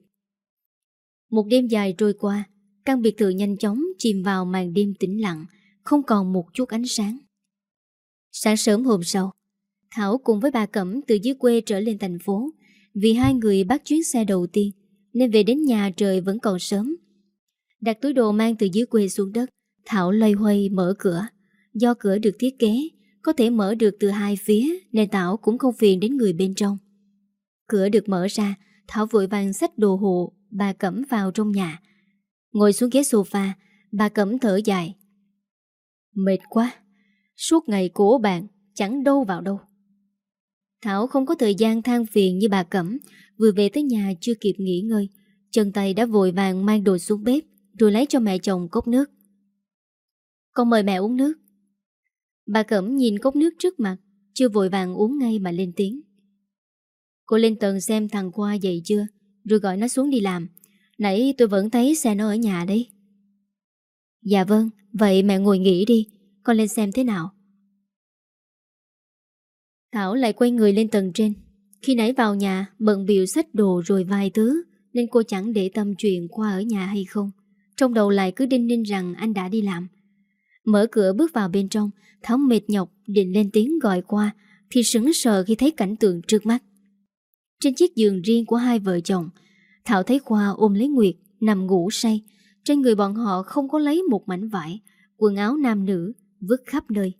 Một đêm dài trôi qua Căn biệt thự nhanh chóng chìm vào màn đêm tĩnh lặng, Không còn một chút ánh sáng. Sáng sớm hôm sau, Thảo cùng với bà Cẩm từ dưới quê trở lên thành phố. Vì hai người bắt chuyến xe đầu tiên, Nên về đến nhà trời vẫn còn sớm. Đặt túi đồ mang từ dưới quê xuống đất, Thảo lây hoay mở cửa. Do cửa được thiết kế, Có thể mở được từ hai phía Nên Thảo cũng không phiền đến người bên trong. Cửa được mở ra, Thảo vội vàng xách đồ hộ Bà Cẩm vào trong nhà. Ngồi xuống ghế sofa, Bà Cẩm thở dài. Mệt quá, Suốt ngày cố bạn Chẳng đâu vào đâu. Thảo không có thời gian than phiền như bà Cẩm, Vừa về tới nhà chưa kịp nghỉ ngơi. Chân tay đã vội vàng mang đồ xuống bếp, Rồi lấy cho mẹ chồng cốc nước. Con mời mẹ uống nước. Bà Cẩm nhìn cốc nước trước mặt, Chưa vội vàng uống ngay mà lên tiếng. Cô lên tầng xem thằng qua dậy chưa, Rồi gọi nó xuống đi làm. Nãy tôi vẫn thấy xe nó ở nhà đấy. Dạ vâng Vậy mẹ ngồi nghỉ đi. Con lên xem thế nào. Thảo lại quay người lên tầng trên. Khi nãy vào nhà, Bận biểu sách đồ rồi vài thứ, Nên cô chẳng để tâm chuyện qua ở nhà hay không. Trong đầu lại cứ đinh ninh rằng anh đã đi làm. Mở cửa bước vào bên trong, Thảo mệt nhọc, định lên tiếng gọi qua, Thì sững sờ khi thấy cảnh tượng trước mắt. Trên chiếc giường riêng của hai vợ chồng Thảo thấy Khoa ôm lấy Nguyệt, Nằm ngủ say. Trên người bọn họ không có lấy một mảnh vải, Quần áo nam nữ, vứt khắp nơi.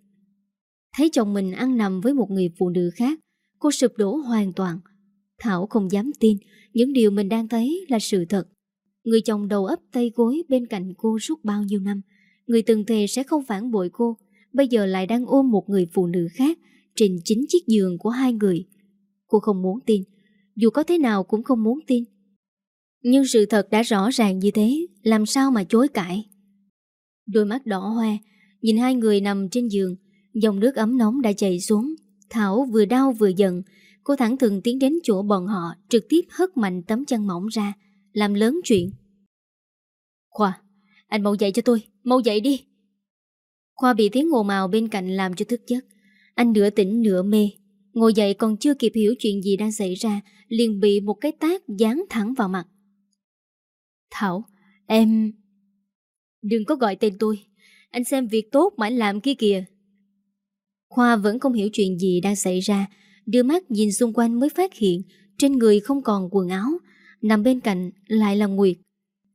Thấy chồng mình ăn nằm với một người phụ nữ khác, Cô sụp đổ hoàn toàn. Thảo không dám tin, Những điều mình đang thấy là sự thật. Người chồng đầu ấp tay gối bên cạnh cô suốt bao nhiêu năm. Người từng thề sẽ không phản bội cô, Bây giờ lại đang ôm một người phụ nữ khác Trên chính chiếc giường của hai người. Cô không muốn tin, Dù có thế nào cũng không muốn tin. Nhưng sự thật đã rõ ràng như thế Làm sao mà chối cãi? Đôi mắt đỏ hoe Nhìn hai người nằm trên giường Dòng nước ấm nóng đã chảy xuống. Thảo vừa đau vừa giận Cô thẳng thừng tiến đến chỗ bọn họ Trực tiếp hất mạnh tấm chân mỏng ra Làm lớn chuyện. Khoa, anh mau dậy cho tôi Mau dậy đi. Khoa bị tiếng ngồ màu bên cạnh làm cho thức giấc. Anh nửa tỉnh nửa mê. Ngồi dậy còn chưa kịp hiểu chuyện gì đang xảy ra Liền bị một cái tác dán thẳng vào mặt. Thảo, Em Đừng có gọi tên tôi. Anh xem việc tốt mà anh làm kia kìa. Khoa vẫn không hiểu chuyện gì đang xảy ra. Đưa mắt nhìn xung quanh mới phát hiện Trên người không còn quần áo. Nằm bên cạnh lại là Nguyệt.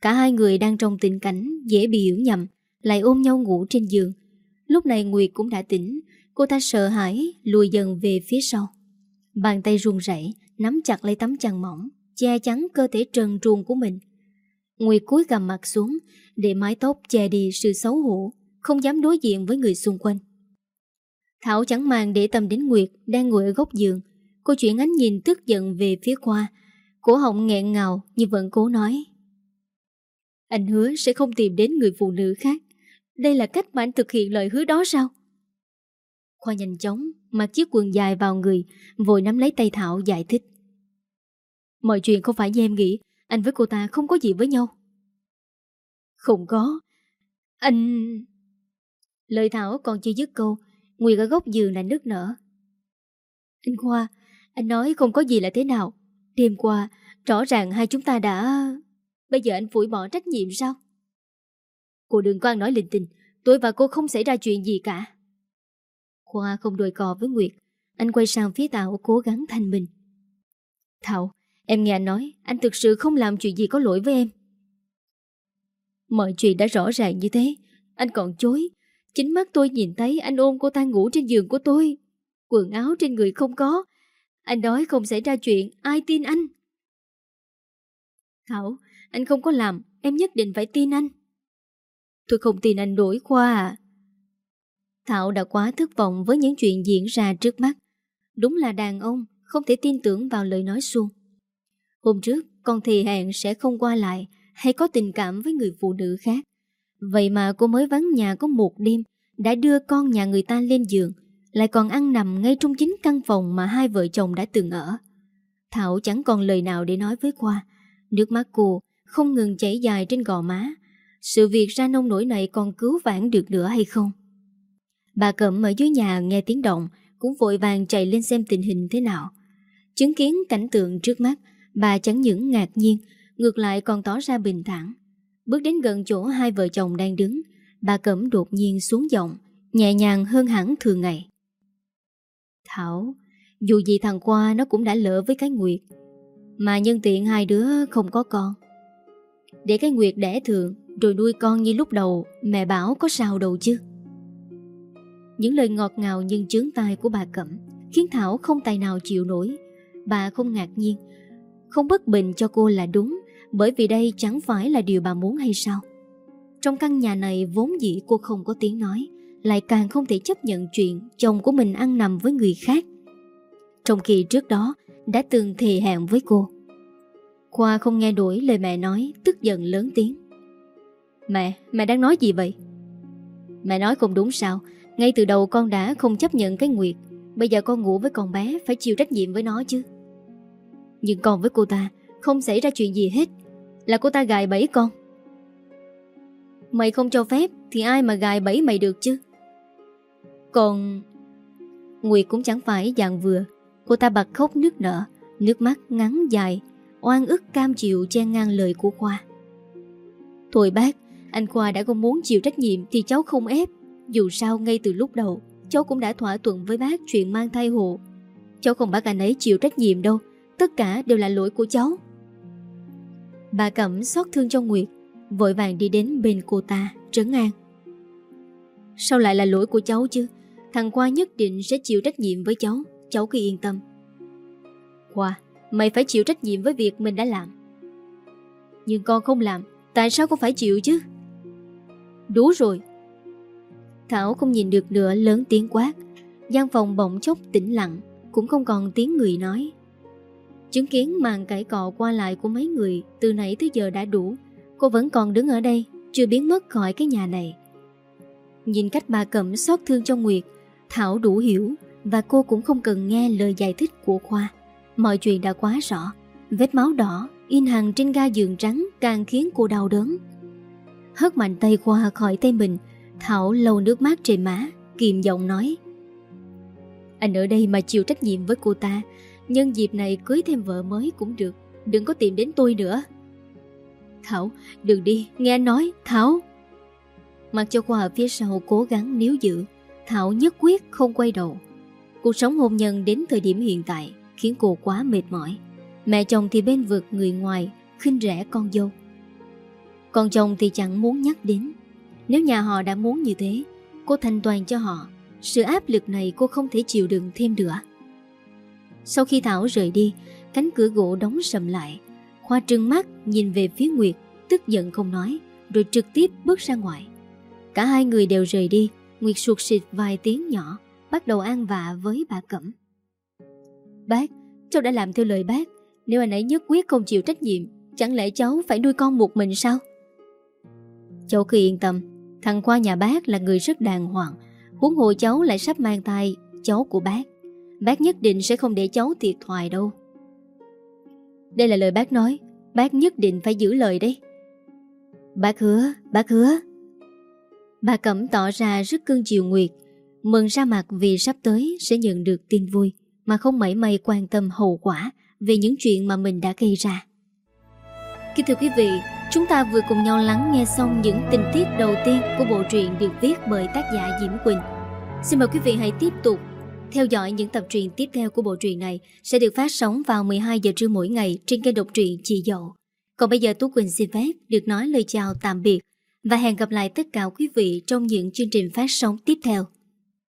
Cả hai người đang trong tình cảnh Dễ bị hiểu nhầm, Lại ôm nhau ngủ trên giường. Lúc này Nguyệt cũng đã tỉnh. Cô ta sợ hãi, lùi dần về phía sau. Bàn tay run rẩy, Nắm chặt lấy tấm chăn mỏng, Che chắn cơ thể trần truồng của mình. Nguyệt cúi gầm mặt xuống, Để mái tóc che đi sự xấu hổ, Không dám đối diện với người xung quanh. Thảo chẳng màng để tâm đến Nguyệt Đang ngồi ở góc giường. Cô chuyển ánh nhìn tức giận về phía qua. Cổ họng nghẹn ngào Nhưng vẫn cố nói. Anh hứa sẽ không tìm đến người phụ nữ khác. Đây là cách mà anh thực hiện lời hứa đó sao? Khoa nhanh chóng, Mặc chiếc quần dài vào người, Vội nắm lấy tay Thảo giải thích. Mọi chuyện không phải như em nghĩ. Anh với cô ta không có gì với nhau. Không có. Anh... Lời Thảo còn chưa dứt câu, Nguyệt ở góc giường lại nước nở. Anh Khoa Anh nói không có gì là thế nào. Đêm qua, Rõ ràng hai chúng ta đã... Bây giờ anh phủi bỏ trách nhiệm sao? Cô đừng có ăn nói linh tinh. Tôi và cô không xảy ra chuyện gì cả. Khoa không đôi cò với Nguyệt. Anh quay sang phía Thảo cố gắng thanh mình. Thảo Em nghe anh nói, Anh thực sự không làm chuyện gì có lỗi với em. Mọi chuyện đã rõ ràng như thế, Anh còn chối. Chính mắt tôi nhìn thấy anh ôm cô ta ngủ trên giường của tôi. Quần áo trên người không có. Anh nói không xảy ra chuyện, Ai tin anh? Thảo, Anh không có làm, Em nhất định phải tin anh. Tôi không tin anh đổi khoa à. Thảo đã quá thất vọng với những chuyện diễn ra trước mắt. Đúng là đàn ông, Không thể tin tưởng vào lời nói suông. Hôm trước, con thì hẹn sẽ không qua lại, Hay có tình cảm với người phụ nữ khác. Vậy mà cô mới vắng nhà có một đêm, Đã đưa con nhà người ta lên giường, Lại còn ăn nằm ngay trong chính căn phòng Mà hai vợ chồng đã từng ở. Thảo chẳng còn lời nào để nói với Khoa, Nước mắt cô không ngừng chảy dài trên gò má. Sự việc ra nông nổi này còn cứu vãn được nữa hay không? Bà Cẩm ở dưới nhà nghe tiếng động, Cũng vội vàng chạy lên xem tình hình thế nào. Chứng kiến cảnh tượng trước mắt Bà chẳng những ngạc nhiên, Ngược lại còn tỏ ra bình thản. Bước đến gần chỗ hai vợ chồng đang đứng, Bà Cẩm đột nhiên xuống giọng, Nhẹ nhàng hơn hẳn thường ngày. Thảo, Dù gì thằng qua nó cũng đã lỡ với cái Nguyệt, Mà nhân tiện hai đứa không có con. Để cái Nguyệt đẻ thường, Rồi nuôi con như lúc đầu, Mẹ bảo có sao đâu chứ. Những lời ngọt ngào nhưng chướng tai của bà Cẩm Khiến Thảo không tài nào chịu nổi. Bà không ngạc nhiên không bất bình cho cô là đúng bởi vì đây chẳng phải là điều bà muốn hay sao? Trong căn nhà này vốn dĩ cô không có tiếng nói Lại càng không thể chấp nhận chuyện Chồng của mình ăn nằm với người khác. Trong khi trước đó Đã từng thề hẹn với cô. Khoa không nghe đuổi lời mẹ nói Tức giận lớn tiếng. Mẹ, mẹ đang nói gì vậy? Mẹ nói không đúng sao Ngay từ đầu con đã không chấp nhận cái Nguyệt Bây giờ con ngủ với con bé Phải chịu trách nhiệm với nó chứ. Nhưng con với cô ta Không xảy ra chuyện gì hết. Là cô ta gài bẫy con. Mày không cho phép Thì ai mà gài bẫy mày được chứ? Còn Nguyệt cũng chẳng phải dạng vừa. Cô ta bật khóc nước nở, Nước mắt ngắn dài, Oan ức cam chịu chen ngang lời của Khoa. Thôi bác, Anh Khoa đã không muốn chịu trách nhiệm Thì cháu không ép. Dù sao ngay từ lúc đầu, Cháu cũng đã thỏa thuận với bác chuyện mang thai hộ. Cháu không bắt anh ấy chịu trách nhiệm đâu. Tất cả đều là lỗi của cháu. Bà Cẩm xót thương cho Nguyệt, Vội vàng đi đến bên cô ta, Trấn an. Sao lại là lỗi của cháu chứ? Thằng Khoa nhất định sẽ chịu trách nhiệm với cháu Cháu cứ yên tâm. Khoa, Mày phải chịu trách nhiệm với việc mình đã làm. Nhưng con không làm, Tại sao con phải chịu chứ? Đủ rồi. Thảo không nhìn được nữa lớn tiếng quát. Gian phòng bỗng chốc tĩnh lặng, Cũng không còn tiếng người nói. Chứng kiến màn cãi cọ qua lại của mấy người từ nãy tới giờ đã đủ. Cô vẫn còn đứng ở đây, chưa biến mất khỏi cái nhà này. Nhìn cách bà Cẩm xót thương cho Nguyệt, Thảo đủ hiểu và cô cũng không cần nghe lời giải thích của Khoa. Mọi chuyện đã quá rõ. Vết máu đỏ in hằng trên ga giường trắng càng khiến cô đau đớn. Hất mạnh tay Khoa khỏi tay mình, Thảo lau nước mắt trên má, kìm giọng nói. Anh ở đây mà chịu trách nhiệm với cô ta Nhân dịp này cưới thêm vợ mới cũng được, Đừng có tìm đến tôi nữa. Thảo, đừng đi, Nghe anh nói, Thảo. Mặc cho Khoa ở phía sau cố gắng níu giữ, Thảo nhất quyết không quay đầu. Cuộc sống hôn nhân đến thời điểm hiện tại Khiến cô quá mệt mỏi. Mẹ chồng thì bên vực, người ngoài, khinh rẻ con dâu. Còn chồng thì chẳng muốn nhắc đến. Nếu nhà họ đã muốn như thế, Cô thành toàn cho họ. Sự áp lực này cô không thể chịu đựng thêm nữa sau khi Thảo rời đi, Cánh cửa gỗ đóng sầm lại. Khoa trừng mắt nhìn về phía Nguyệt, Tức giận không nói, Rồi trực tiếp bước ra ngoài. Cả hai người đều rời đi, Nguyệt suột xịt vài tiếng nhỏ, Bắt đầu an vạ với bà Cẩm. Bác, Cháu đã làm theo lời bác, Nếu anh ấy nhất quyết không chịu trách nhiệm, Chẳng lẽ cháu phải nuôi con một mình sao? Cháu cứ yên tâm, Thằng Khoa nhà bác là người rất đàng hoàng, Huống hồ cháu lại sắp mang tay Cháu của bác. Bác nhất định sẽ không để cháu thiệt thoại đâu. Đây là lời bác nói. Bác nhất định phải giữ lời đấy. Bác hứa, bác hứa. Bà Cẩm tỏ ra rất cưng chiều Nguyệt Mừng ra mặt vì sắp tới sẽ nhận được tin vui Mà không mảy may quan tâm hậu quả Về những chuyện mà mình đã gây ra. Kính thưa quý vị Chúng ta vừa cùng nhau lắng nghe xong những tình tiết đầu tiên của bộ truyện được viết bởi tác giả Diễm Quỳnh. Xin mời quý vị hãy tiếp tục theo dõi những tập truyện tiếp theo của bộ truyện này sẽ được phát sóng vào 12 giờ trưa mỗi ngày trên kênh độc truyện Chị Dậu. Còn bây giờ Tú Quỳnh xin phép được nói lời chào tạm biệt và hẹn gặp lại tất cả quý vị trong những chương trình phát sóng tiếp theo.